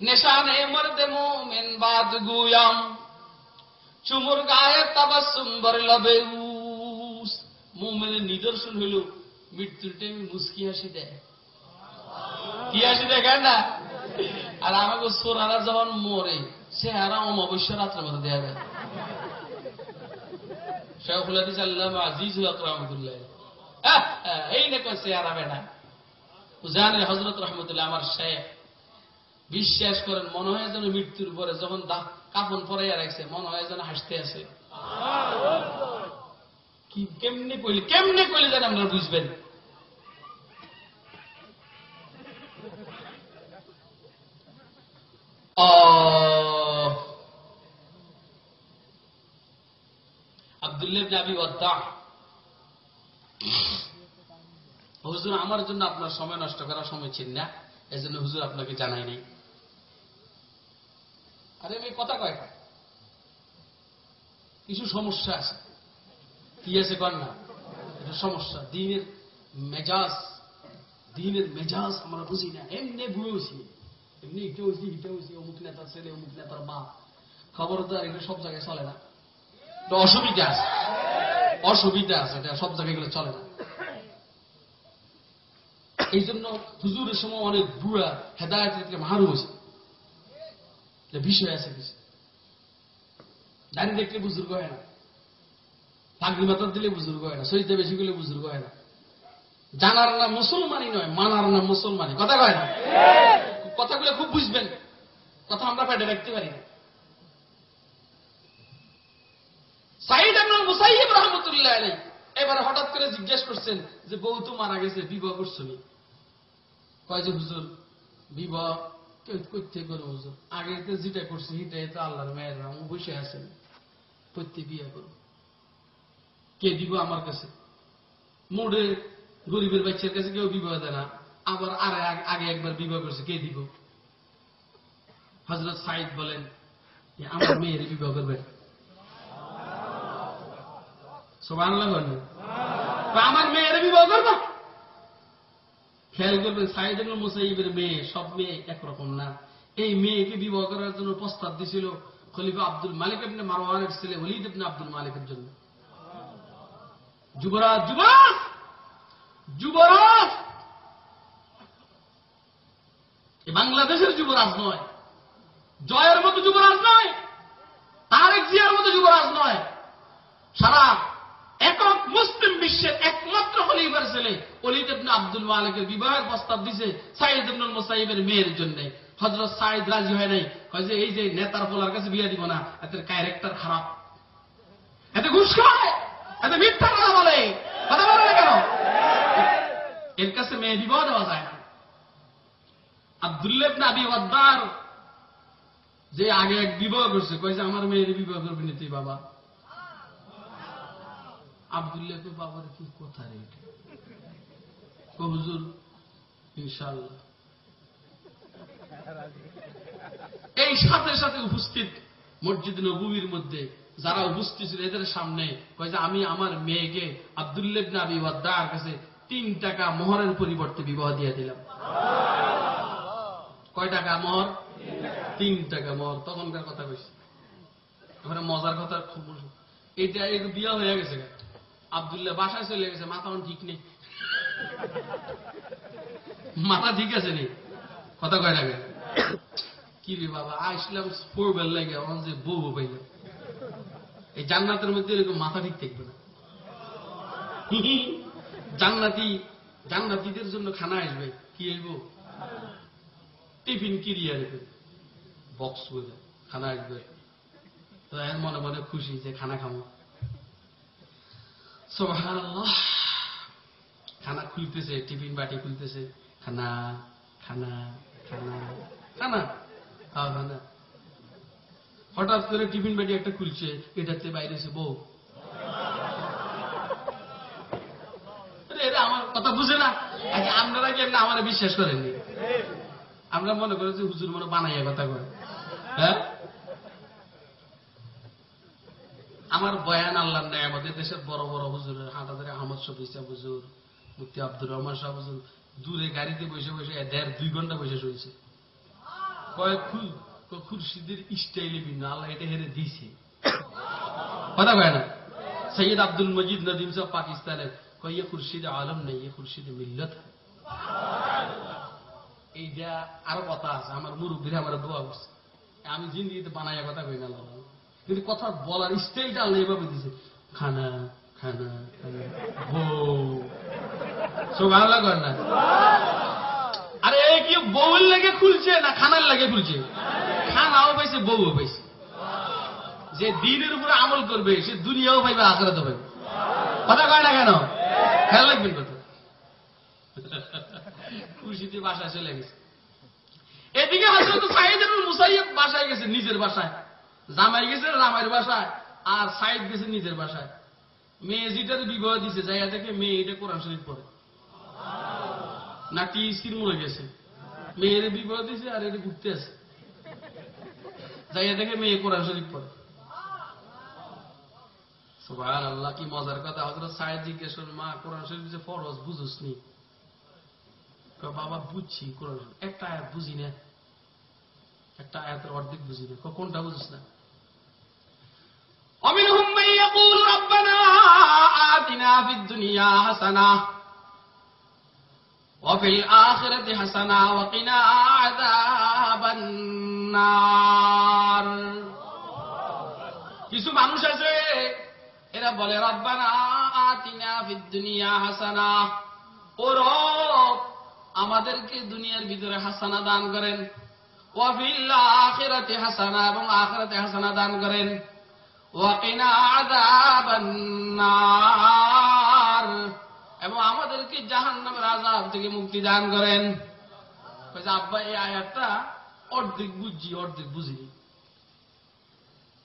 নেশানে মর্দে মোমেন বাদ গুয়াম চুমুর গায়ে তাবাসুম বর লবে মোমেনের নিদর্শন হইল, মৃত্যুর টাইমে মুস্কি হাসি দেয়। কি হাসি দেখেন না? আর আমাকে সোরারা যখন মরে সে হারা অমাবস্য রাত্রের মধ্যে দেয়া যায়। আমার শেখ। বিশ্বাস করেন, মনে হয় যেন মৃত্যুর পরে যখন দা- কাফন পরাইয়া রাখছে, মনে হয় যেন হাসতে আছে। কি, কেমনে কইলে কেমনে কইলে যেন আপনারা বুঝবেন? আমার জন্য আপনার সময় নষ্ট করার সময় ছিল না এই জন্য হুজুর আপনাকে জানাই নাই। আরে আমি কথা কয়টা কিছু সমস্যা আছে। কি আছে কর না? এটা সমস্যা। দিনের মেজাজ দিনের মেজাজ আমরা বুঝি না। এমনি বুঝেছি এমনি এটা হয়েছি এটা হয়েছি অমুক নেতার ছেলে, অমুক নেতার মা। খবরদার এটা সব জায়গায় চলে না। এটা অসুবিধা আছে। অসুবিধা আছে, এটা সব জায়গায় এগুলো চলে না। এই জন্য হুজুরের সময় অনেক বুড়া হেদায়ত থেকে মারু হয়েছে। বিষয় আছে কিছু দাঁড়িয়ে দেখলে বুজুর্গ হয় না। পাগড়ি মাথার দিলে বুজুর্গ হয় না। সইতে বেশি করলে বুজুর্গ হয় না। জানার নাম মুসলমানই নয়, মানার নাম মুসলমানই। কথা কয় না? কথাগুলো খুব বুঝবেন। কথা আমরা পেটে রাখতে পারি না। সাইদ আব্দুল মুসাইব রহমতুল্লাহ আলাই এবারে হঠাৎ করে জিজ্ঞেস করছেন যে বউ তো মারা গেছে, বিবাহ করছ কয় যে, হুজুর, বিবাহ করতে করো হুজুর, আগে তো যেটা করছি সেটাই তো আল্লাহর বসে আছেন কে দিব আমার কাছে? মোড়ে গরিবের বাচ্চার কাছে কেউ বিবাহ দেয় না। আবার আর আগে একবার বিবাহ করছে, কে দিব? হজরত সাইদ বলেন আমার মেয়ের বিবাহ করবেন সোবান আমার মেয়ের বিবাহ করব? খেয়াল করবেন, সাইদুল মুসাইবের মেয়ে, সব মেয়ে একরকম না। এই মেয়েকে বিবাহ করার জন্য প্রস্তাব দিছিল খলিফা আব্দুল মালিক ইবনে মারওয়ানের ছেলে ওলিদ ইবনে আব্দুল মালিকের জন্য। যুবরাজ যুবরাজ! যুবরাজ! এ বাংলাদেশের যুবরাজ নয়। জয়ের মতো যুবরাজ নয়। তারেক জিয়ার মতো যুবরাজ নয়। সারা একক মুসলিম বিশ্বের একমাত্র খলিফার ছেলে অলিদ ইবনে আব্দুল মালিকের বিবাহের প্রস্তাব দিছে সাইদ ইবনুল মুসাইবের মেয়ের জন্য। হযরত সাইদ রাজি হয় নাই। কয় যে এই যে নেতার পোলার কাছে বিয়ে দিব না এদের ক্যারেক্টার খারাপ। এতে ঘুষ খায়, এতে মিথ্যা কথা বলে। কথা বলে না কেন? এর কাছে মেয়ে বিবাহ দেওয়া যায় না। আব্দুল্লাহ ইবনে আবি যে আগে এক বিবাহ করছে কয়েছে আমার মেয়ের বিবাহ করবি না বাবা। আবদুল্লাহ তো বাবার কি কথা রে এটা? কো হুজুর ইনশাল্লাহ এই সাথে সাথে উপস্থিত মসজিদ নবুবির মধ্যে যারা উপস্থিত ছিল এদের সামনে কয় যে আমি আমার মেয়েকে আবদুল্লেব নাবি ওয়াদ্দার কাছে তিন টাকা মোহরের পরিবর্তে বিবাহ দিয়ে দিলাম। কয় টাকা মোহর? তিন টাকা মোহর। তখনকার কথা কইছি। আমরা মজার কথা খুব এটা বিয়া হয়ে গেছে। আবদুল্লাহ বাসায় চলে গেছে, মাথা আমার ঠিক নেই। মাথা ঠিক আছে নি কথা কয় কেন? কি রে বাবা আসলাম পড়বার লাগে আমার যে বউ পাইলাম এই জান্নাতের মধ্যে এরকম মাথা ঠিক থাকবে না। জান্নাতি, জান্নাতিদের জন্য খানা আসবে, কি আসব? টিফিন কিরিয়া রেখে বক্স বলে, খানা আসবে। মনে মনে খুশি যে খানা খাব সুবহানাল্লাহ। খানা খুলতেছে, টিফিন বাটি খুলতেছে। খানা খানা খানা খানা, খাওয়া, খানা। হঠাৎ করে টিফিন বাটি একটা খুলছে, এটাতে বাইরে এসে বউ। এরা আমার কথা বুঝে না। আপনারা কি আমার বিশ্বাস করেননি? আমরা মনে করি যে হুজুর মনে বানাইয়া কথা কয়। হ্যাঁ? আমার বয়ান আল্লাহ নাই আমাদের দেশের বড় বড় হুজুরের হাটাদারে আহমদ শফি সাহ হুজুর, মুফতি আব্দুর রহমান শাহ হুজুর, দূরে গাড়িতে বসে বসে দেড় দুই ঘণ্টা বসে শুয়েছে। কয়েক খুরশিদের স্টাইলে ভিন্ন, আল্লাহ এটা হেরে দিছে কথা কয় না? সৈয়দ আব্দুল মজিদ নদীম সাহ পাকিস্তানের কয় ইয়ে খুরশিদ আলম নেই ইয়ে খুরশিদ মিল্লত এইটা আরও কথা আছে, আমার মুরব্বীরা আমার দোয়া করছে। আমি জিন্দিগিতে বানাইয়া কথা কই না আল্লাহ কিন্তু কথা বলার স্টাইলটা আল্লাহ এভাবে দিছে, খানা খানা বউ সব ভালো লাগে না। আরে কি বউয়ের লাগে খুলছে না খানার লাগে খুলছে? খানাও পাইছে, বউও পাইছে। যে দিনের উপরে আমল করবে, সে দুনিয়াও পাইবে, আখরাতও পাইবে। কথা কয় না কেন? খেয়াল রাখবেন কথা। খুশিতে বাসায় চলে গেছে। এদিকে হজরত সাইদ মুসাইব বাসায় গেছে, নিজের বাসায়। জামাই গেছে জামাইয়ের বাসায়, আর সাইড গেছে নিজের বাসায়। মেয়ে যেটার বিবাহ দিছে, যাইয়া থেকে মেয়ে এটা কোরআন শরীফ পড়ে। নাকি স্ত্রীর মরে গেছে। মেয়ের বিবাহ দিছে আর এটা ঘুরতে আছে। যাইয়া থেকে মেয়ে কোরআন শরীফ পড়ে। সুবহান আল্লাহ কি মজার কথা। হজরত সাহেব জিজ্ঞেস মা, কোরআন শরীফ যে ফরজ, বুঝুস নি? বাবা, বুঝছি কোরআন একটা আয়াত বুঝি না। একটা আয়াতের অর্ধেক বুঝি না। কোনটা বুঝিস না? في الدنيا حسنة وفي الآخرة حسنة وقنا عذاب النار কিছু মানুষ আছে এরা বলে রব্বানা আতিনা ফিদ দুনিয়া হাসানা ও রব আমাদেরকে দুনিয়ার ভিতরে হাসানা দান করেন ওয়াফিল আখিরাতে হাসানা এবং আখিরাতে হাসানা দান করেন ওয়াকিনা আযাবান নার এবং আমাদেরকে জাহান্নামের আযাব থেকে মুক্তি দান করেন। আব্বা, এই আয়াতটা অর্ধেক বুঝছি, অর্ধেক বুঝিনি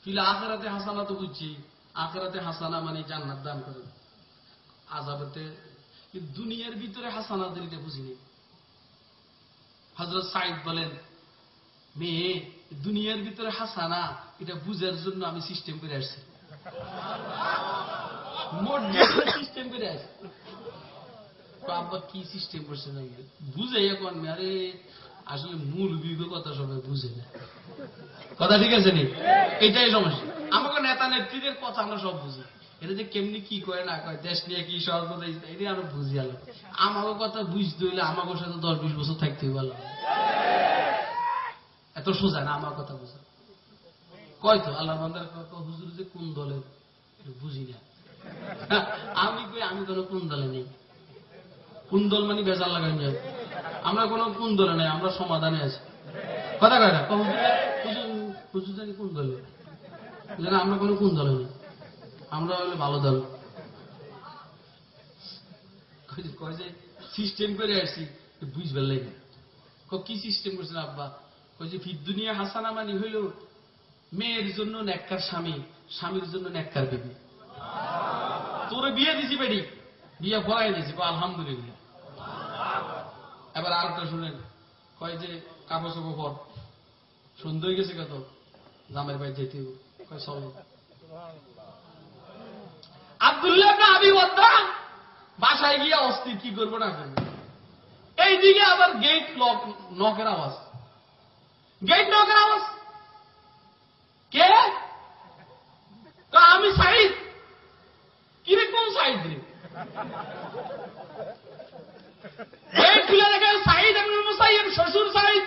ফিল আখেরাতে হাসানা তো বুঝছি, আখেরাতে হাসানা মানে জান্নাত দান করেন আজাবেতে দুনিয়ার ভিতরে হাসানা এটা বুঝিনি। হজরত সাইদ বলেন, মেয়ে, দুনিয়ার ভিতরে হাসানা, এটা বুঝার জন্য আমি সিস্টেম করে আসছি। সিস্টেম করে আসছি। কি সিস্টেম করছে না বুঝে এখন আরে, আসলে মূল কথা সবাই বুঝে না। কথা ঠিক আছে নি? এটাই সমস্যা। আমাকে নেতা নেত্রীদের কথা আমরা সব বুঝি। এটা যে কেমনি কি করে না দেশ নিয়ে কি সর্বদা বুঝি আলো। আমাকে কথা বুঝতে হইলে আমাকে সাথে দশ বিশ বছর থাকতে হইব এত সোজা না আমার কথা বুঝা। কয় তো আল্লাহ বান্দার হুজুর যে কোন দলের? বুঝি না। আমি কই, আমি কোনো কোন দলে নেই। কোন দল মানে বেজার লাগাই যায়। আমরা কোনো কোন দলে নেই, আমরা সমাধানে আছি। কথা কয় হুজুর জানি কোন দলে? যেন আমরা কোনো কোন দলে নেই। আমরা হলে ভালো দল। কয় সিস্টেম করে আসছি বুঝবার লাগে ক- সিস্টেম করছেন আব্বা? কই যে ফির দুনিয়া হাসানা মানি হইল মেয়ের জন্য নেককার স্বামী, স্বামীর জন্য নেককার বিবি। তোরে বিয়ে দিছি বেডি বিয়ে পড়াই দিছি, কয় আলহামদুলিল্লাহ। এবার আরেকটা শুনেন। কয় যে কাপড় চোপড় পর সুন্দর গেছে কত জামের বাইর যেতে। কয়, চলো। আব্দুল্লাহ আবি ওয়াদ্দা বাসায় গিয়ে অস্থির কি করব না করব? এইদিকে আবার গেট লক নকের আওয়াজ। গেট নকের আওয়াজ। কে? আমি সাইদ কীরকম সাইদ রে? খুলে সাইদ শ্বশুর সাইদ,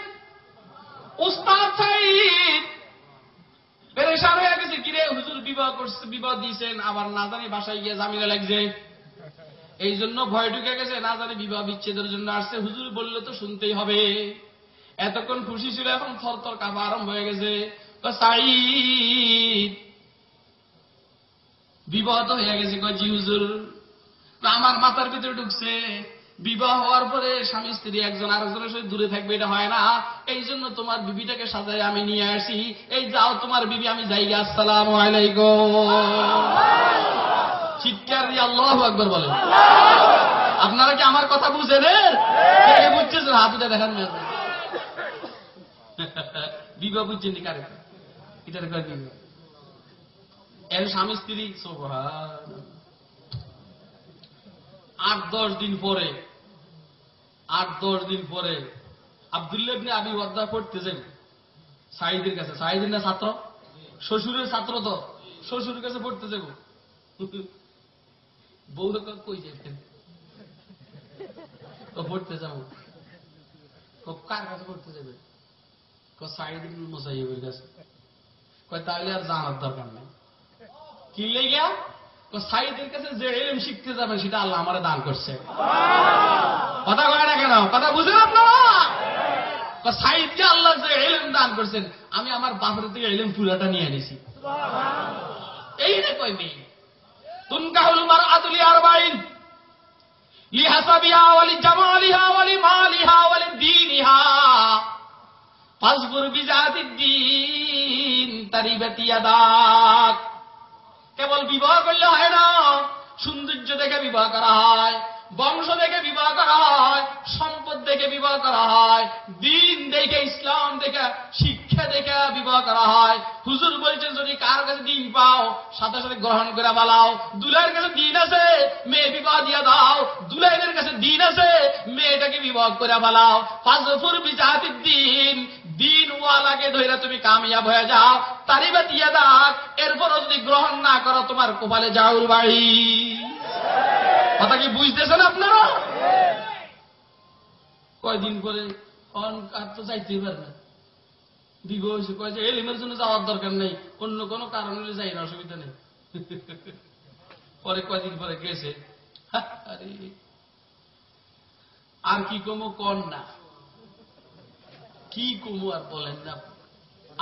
উস্তাদ সাইদ। পেরেশান হয়ে গেছে, কিরে হুজুর বিবাহ করছে, বিবাহ দিয়েছেন, আবার না জানি বাসায় গিয়ে লাগছে। এই জন্য ভয় ঢুকে গেছে, না জানি বিবাহ বিচ্ছেদের জন্য আসছে। হুজুর বললে তো শুনতেই হবে। এতক্ষণ খুশি ছিল, এখন থর থর কাপা আরম্ভ হয়ে গেছে। সাইদ, বিবাহ তো হয়ে গেছে। জি হুজুর। আমার মাথার ভিতরে ঢুকছে। বিবাহ হওয়ার পরে স্বামী স্ত্রী একজন আরেকজনের সাথে দূরে থাকবে, এটা হয় না। এই জন্য তোমার বিবিটাকে সাজায় আমি নিয়ে আসি। এই যাও, তোমার বিবি, আমি যাই আসসালামু চিৎকার দিয়ে আল্লাহ একবার বলেন। আপনারা কি আমার কথা বুঝেন? বুঝছেন হাত উঠে দেখান বিবাহ বুঝছেন কারে? এটা এর স্বামী স্ত্রী সোভান আট, দশ দিন পরে আট, দশ দিন পরে আবদুল্লাহ ইবনে আবি ওয়াদ্দা পড়তে যাবে সাইদের কাছে। সাইদের না ছাত্র? শ্বশুরের ছাত্র তো। শ্বশুরের কাছে পড়তে যাব বউ কই যাবেন তো পড়তে যাব কার কাছে পড়তে যাবে ক সাইদ ইবনে মুসাইয়্যিবের কাছে। তাহলে আর জানার দরকার নেই। কি লেগা তো সাইদের কাছে যে এলম শিখতে যাবে সেটা আল্লাহ আমারে দান করছে। কথা কয় না কেন? কথা বুঝেন আপনারা? সাইদকে আল্লাহ যে এলম দান করছেন আমি আমার বাপের থেকে এলম পুরাটা নিয়ে এনেছি। এই রে কই মেয়ে? তুনকাহুল মারআতুলি আরবাইন লিহাসাবিহা ওয়ালি জামালিহা ওয়ালি মালিহা ওয়ালি দীনিহা। ফাজবুর বিজাতিদ দ্বীন তারিবাতি ইয়াদাক কেবল বিবাহ করলে হয় না। সৌন্দর্য দেখে বিবাহ করা হয়, বংশ দেখে বিবাহ করা হয়, সম্পদ দেখে বিবাহ করা হয়, দিন দেখে, ইসলাম দেখে, শিক্ষা দেখে বিবাহ করা হয়। হুজুর বলছেন, যদি কার কাছে দিন পাও, সাথে সাথে গ্রহণ করে বালাও দুলাইয়ের কাছে দিন আছে, মেয়ে বিবাহ দিয়ে দাও। দুলাইয়ের কাছে দিন আছে, মেয়েটাকে বিবাহ করে বালাও ফাজফুর বিচাতির দিন দিন ওয়ালাকে ধরে তুমি কামিয়াব হয়ে যাও। তারই বা দিয়ে দাগ এরপরও যদি গ্রহণ না করো, তোমার কপালে যাওর বাড়ি। কথা কি বুঝতেছেন আপনারা? কয়দিন পরে অন আর তো যাইতেই পারে না। বিবাহ হয়েছে কয় যে এলিমের জন্য যাওয়ার দরকার নেই, অন্য কোনো কারণ যাই না অসুবিধা নেই। পরে কয়দিন পরে গেছে। আরে কি কমো কর না। কি কমু আর বলেন না।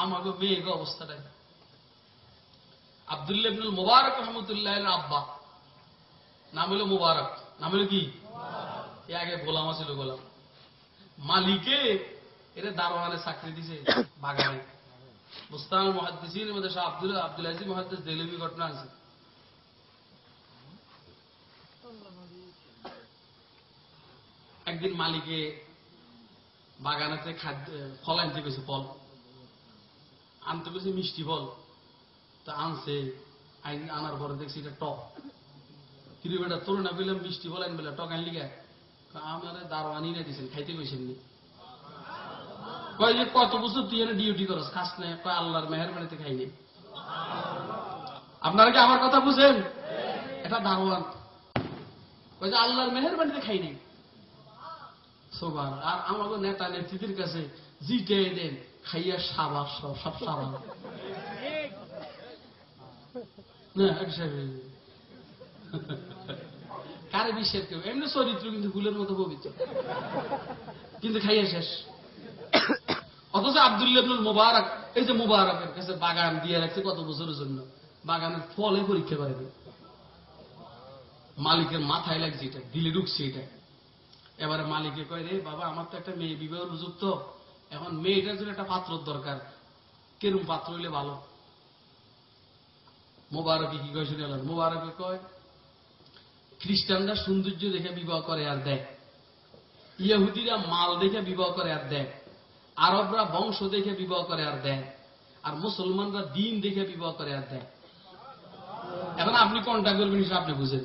আমাকে মেয়ে অবস্থাটা আবদুল্লাহ মুবারক রহমতুল্লাহ আব্বা। নাম হলো মুবারক। নাম হলো কি? আগে গোলাম ছিল গোলাম। মালিকে এর দারোয়ানে চাকরি দিছে বাগানে। মুস্তান মহাদ্দিসিনের মধ্যে আব্দুল আব্দুল আজিজ মহাদ্দিস দেলবি ঘটনা আছে একদিন মালিকে বাগানেতে খাদ্য, ফল আনতে গেছে, ফল। আনতে গেছে মিষ্টি ফল। তা আনছে আনার পরে দেখছি এটা টক। কিন্তু বেটা, তোর না পেলাম মিষ্টি ফল আনবে টক আনলি গে আমার দারোয়ানি না দিছেন, খাইতে কইছেন নি। কয় যে কত বছর তুই এনে ডিউটি করস, খাস না, কয় আল্লাহর মেহরবানিতে খাইনি আপনারা কি আমার কথা বুঝেন? এটা দারোয়ান। ওই যে আল্লাহর মেহরবানিতে খাই নাই। সোবার। আর আমাদের নেতা নেত্রীদের কাছে জিটে দেন, খাইয়া সাবার সব সব সাবার। কারে বিশ্বের কেউ এমনি চরিত্র কিন্তু ফুলের মতো পবিত্র। কিন্তু খাইয়া শেষ। অথচ আবদুল্লাবনুল মুবারক, এই যে মুবারকের কাছে বাগান দিয়ে রাখছে কত বছরের জন্য, বাগানের ফলে পরীক্ষা করেনি মালিকের মাথায় লাগছে এটা, দিলে ঢুকছে এটা। এবারে মালিকে কয়, রে বাবা, আমার তো একটা মেয়ে বিবাহের উপযুক্ত এখন মেয়েটার জন্য একটা পাত্র দরকার। কেরম পাত্র হইলে ভালো? মোবারকে কি কয়, শুনে মোবারকে কয়, খ্রিস্টানরা সৌন্দর্য দেখে বিবাহ করে আর দেয়। ইয়াহুদিরা মাল দেখে বিবাহ করে আর দেয়। আরবরা বংশ দেখে বিবাহ করে আর দেয়। আর মুসলমানরা দিন দেখে বিবাহ করে আর দেয়। এখন আপনি কোনটা করবেন আপনি বুঝেন।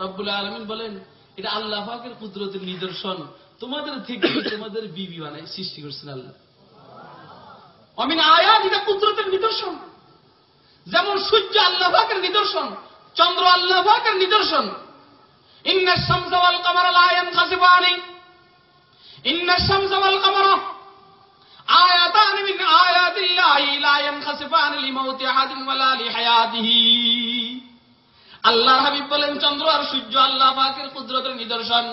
রব্বুল আলমিন বলেন, এটা আল্লাহ পাকের কুদরতের নিদর্শন। তোমাদের থেকে তোমাদের বিবি বানায়, সৃষ্টি করছেন আল্লাহ। অমিন আয়াত, এটা কুদরতের নিদর্শন। যেমন সূর্য আল্লাহ পাকের নিদর্শন, চন্দ্র আল্লাহ পাকের নিদর্শন। ইন্নার শামসাওয়াল কামারাল আয়ান আল্লাহর হাবিব বলেন, চন্দ্র আর সূর্য আল্লাহ পাকের কুদরতের নিদর্শন।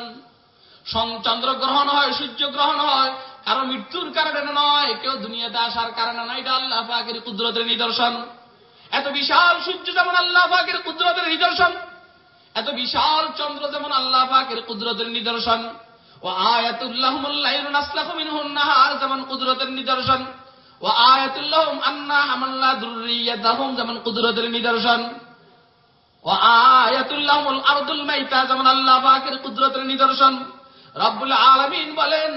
চন্দ্র গ্রহণ হয়, সূর্য গ্রহণ হয়। কারও মৃত্যুর কারণে নয়, কেউ দুনিয়াতে আসার কারণে নয়, এটা আল্লাহ পাকের কুদরতের নিদর্শন। এত বিশাল সূর্য যেমন আল্লাহ পাকের কুদরতের নিদর্শন, এত বিশাল চন্দ্র যেমন আল্লাহ পাকের কুদরতের নিদর্শন। ও আয়াতুল্লাহুমুল লাইলু নাসলাখু মিনহুন নাহার যেমন কুদরতের নিদর্শন। ও আয়াতুল্লাহুম আন্না হামাল্লা যুররিয়াতাহুম যেমন কুদরতের নিদর্শন। যেমন আল্লাহ পাকের কুদরতের নিদর্শন। রব্বুল আলামিন বলেন,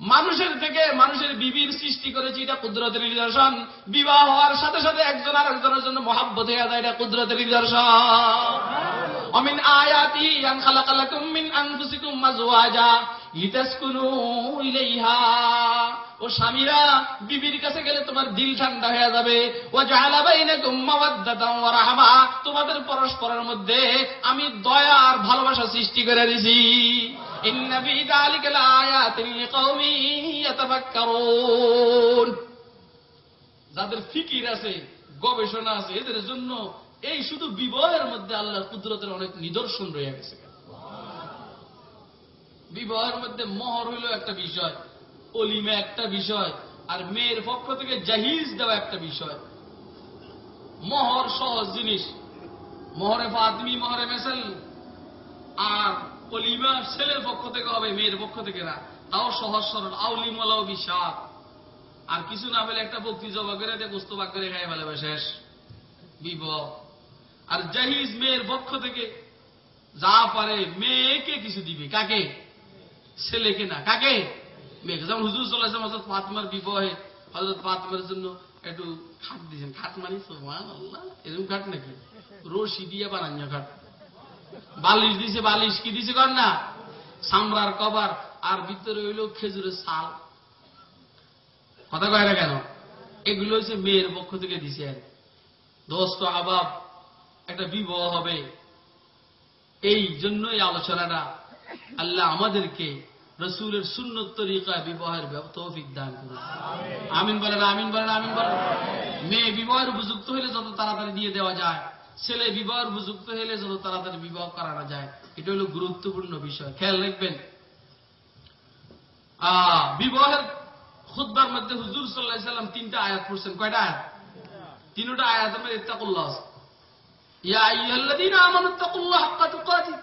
মানুষের থেকে মানুষের বিবির সৃষ্টি করেছি এটা কুদরতের নিদর্শন। বিবাহ হওয়ার সাথে সাথে একজন আর একজনের জন্য মহাব্বত হয়ে যায়, এটা কুদরতের নিদর্শন। অমিন আয়াতি আন খালাকালাকুম মিন আনফুসিকুম আজওয়াজা লিতাসকুনু ইলাইহা ও স্বামীরা, বিবির কাছে গেলে তোমার দিল ঠান্ডা হয়ে যাবে। ও রাহমা তোমাদের পরস্পরের মধ্যে আমি দয়া আর ভালোবাসা সৃষ্টি করে ইয়াতাফাক্কারুন যাদের ফিকির আছে, গবেষণা আছে, এদের জন্য এই শুধু বিবাহের মধ্যে আল্লাহর কুদরতের অনেক নিদর্শন রয়ে গেছে বিবাহের মধ্যে মোহর হইল একটা বিষয়, অলিমা একটা বিষয়, আর মেয়ের পক্ষ থেকে জাহিজ দেওয়া একটা বিষয়। মোহর সহজ জিনিস। মোহরে ফাতমি, মোহরে মেসেল। আর অলিমা ছেলের পক্ষ থেকে হবে, মেয়ের পক্ষ থেকে না। তাও সহজ সরল। আউলিমালাও বিশাল। আর কিছু না পেলে একটা বক্তি জবা করে দিয়ে গোস্ত বাক করে খাই শেষ। বিবাহ আর জাহিজ মেয়ের পক্ষ থেকে যা পারে মেয়েকে কিছু দিবে। কাকে? ছেলেকে না। কাকে? মেয়েকে। যেমন হুজুর চলেছে হজরত ফাতমার বিবাহে হজরত ফাতমার জন্য একটু খাট দিয়েছেন। খাট মানে এরকম খাট নাকি? রশি দিয়ে বানান্য খাট। বালিশ দিছে, বালিশ কি দিছে কর না? সামরার কভার আর ভিতরে হইল খেজুরের শাল কথা কয় না কেন? এগুলো হচ্ছে মেয়ের পক্ষ থেকে দিছে। আর দোস্ত আবাব একটা বিবাহ হবে। এই জন্যই আলোচনাটা আল্লাহ আমাদেরকে রসুলের সুন্নত তরিকায় বিবাহের তৌফিক দান করুন। আমিন। বলেন আমিন বলেন আমিন বলেন। মেয়ে বিবাহের উপযুক্ত হলে যত তাড়াতাড়ি দিয়ে দেওয়া যায় ছেলে বিবাহের উপযুক্ত হলে যত তাড়াতাড়ি বিবাহ করানো যায় এটা হলো গুরুত্বপূর্ণ বিষয়। খেয়াল রাখবেন আহ, বিবাহের খুদ্বার মধ্যে হুজুর সাল্লাহ সাল্লাম তিনটা আয়াত পড়ছেন। কয়টা আয়াত? তিনটা আয়াত মধ্যে ইত্তাকুল্লাহ। আছে। ইয়া আইয়ুহাল্লাযীনা আমানু ইত্তাকুল্লাহ হাক্কা তুকাতিহ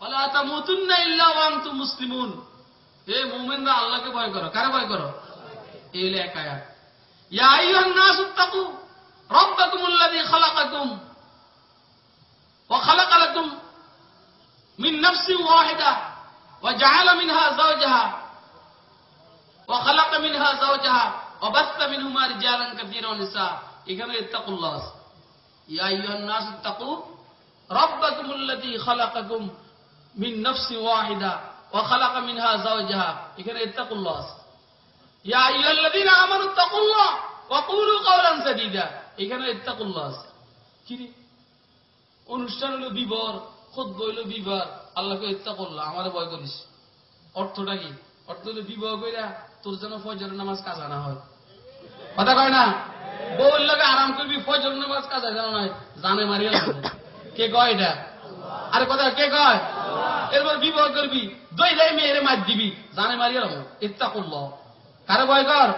ওয়া লা তামুতুন্না ইল্লা ওয়া আনতুম মুসলিমুন হে মুমিনরা আল্লাহকে ভয় করো কারে ভয় করো এই হলো এক আয়াত ইয়া আইয়ুহান নাস ইত্তাকু ربكم الذي خلقكم وخلق لكم من نفس واحدة وجعل منها زوجها وخلق منها زوجها وبث منهما رجالا كثيرا ونساء এখানে اتقوا الله ইয়া অনুষ্ঠান হলো বিবর খুদ্ হইল বিবর। আল্লাহকে ইত্তাকুল্লাহ, আমার ভয় করিস। অর্থটা কি? অর্থ হলো বিবাহ কইরা তোর যেন ফজরের নামাজ কাজানা হয়। কথা কয় না? বউর লগে আরাম করবি, ফজর নামাজ কাজা নয় জানে মারিয়া কে কয় এটা? আরে কথা কে কয়? এরপর বিবাহ করবি, দই দেয় মেয়েরে মার দিবি, জানে মারিয়া ইত্যা করল কারে ভয় কর?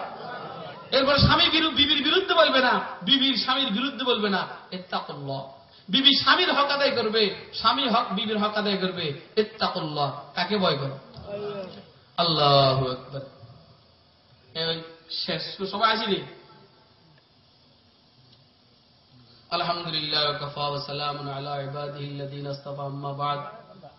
এরপর স্বামী বিরু- বিবির বিরুদ্ধে বলবে না, বিবির স্বামীর বিরুদ্ধে বলবে না, ইত্তাকুল্লাহ। বিবি স্বামীর হক আদায় করবে, স্বামী হক বিবির হক আদায় করবে, ইত্তাকুল্লাহ। কাকে ভয় করো? আল্লাহ শেষ। সবাই আসিনি? الحمد لله وكفى وسلام على عباده الذين اصطفى أما بعد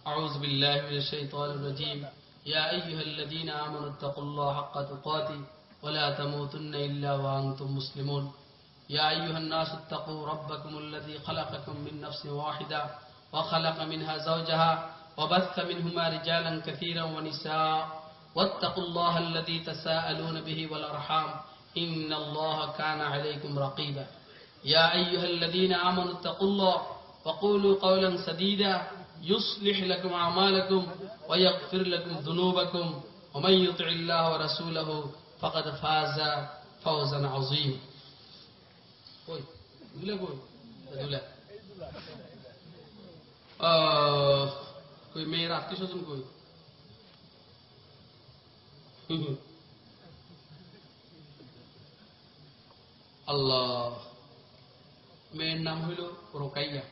أعوذ بالله من الشيطان الرجيم يا أيها الذين آمنوا اتقوا الله حق تقاته ولا تموتن إلا وأنتم مسلمون. يا أيها الناس اتقوا ربكم الذي خلقكم من نفس واحدة وخلق منها زوجها وبث منهما رجالا كثيرا ونساء. واتقوا الله الذي تساءلون به والأرحام. إن الله كان عليكم رقيبا يا أيها الذين آمنوا اتقوا الله وقولوا قولا سديدا يصلح لكم أعمالكم ويغفر لكم ذنوبكم ومن يطع الله ورسوله فقد فاز فوزا عظيما কই দুলা কই দুলা আহ, কই মেয়ের আত্মীয় স্বজন কই আল্লাহ মেয়ের নাম হইল রোকাইয়া।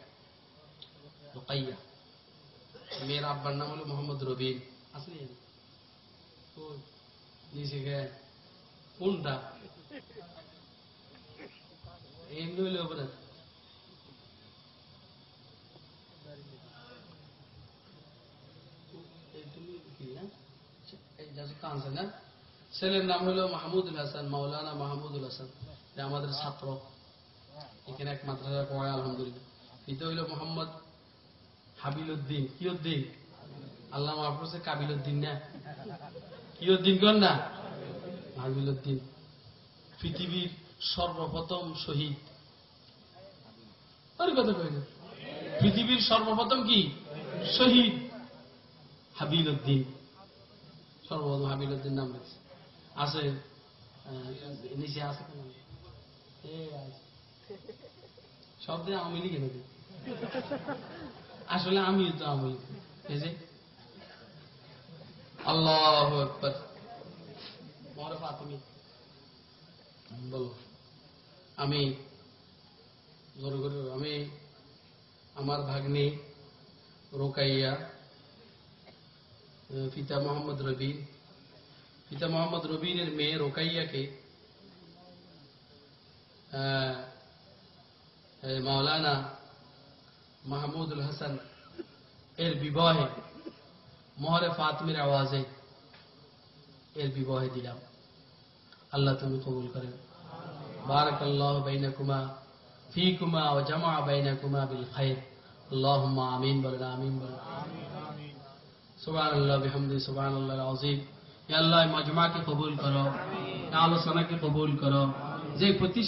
রোকাইয়া। মেয়ের আব্বার নাম হলো মোহাম্মদ রবিন। আসলে কোনটা? এমনি হইলে কানছে না? ছেলের নাম হলো মাহমুদুল হাসান, মাওলানা মাহমুদুল হাসান। আমাদের ছাত্র। এখানে এক মাদ্রাসায় পড়ে, আলহামদুলিল্লাহ। এটা হইল মোহাম্মদ হাবিল উদ্দিন কি উদ্দিন? আল্লাহ মাহফুজে কাবিল উদ্দিন না? কি উদ্দিন কর না? হাবিল উদ্দিন পৃথিবীর সর্বপ্রথম শহীদ। আরে কথা কই পৃথিবীর সর্বপ্রথম কি? শহীদ। হাবিল উদ্দিন সর্বপ্রথম হাবিল উদ্দিন নাম আছে নিচে আছে। আছে। সব দিন আওয়ামী লীগ এনে আসলে আমি তো আওয়ামী লীগ। আল্লাহ আকবার। মরে ফাতিমি। বলো। আমি জোর করে আমি আমার ভাগ্নে রোকাইয়া পিতা মোহাম্মদ রবিন পিতা মোহাম্মদ রবিনের মেয়ে রোকাইয়াকে মাওলানা মাহমুদুল হাসান এর বিবাহে মহরে ফাতমির আওয়াজে এর বিবাহে দিলাম। আল্লাহ তুমি কবুল করেন বারাক আল্লাহ বাইনাকুমা, ফিকুমা ও জামা বাইনাকুমা বিল খাইর। আল্লাহুম্মা আমিন বলেন আমিন বলেন। সুবহান আল্লাহ বিহামদি সুবহান আল্লাহ আজিম ইয়া আল্লাহ মজমাকে কবুল করো আলোচনাকে কবুল করো। যে প্রতি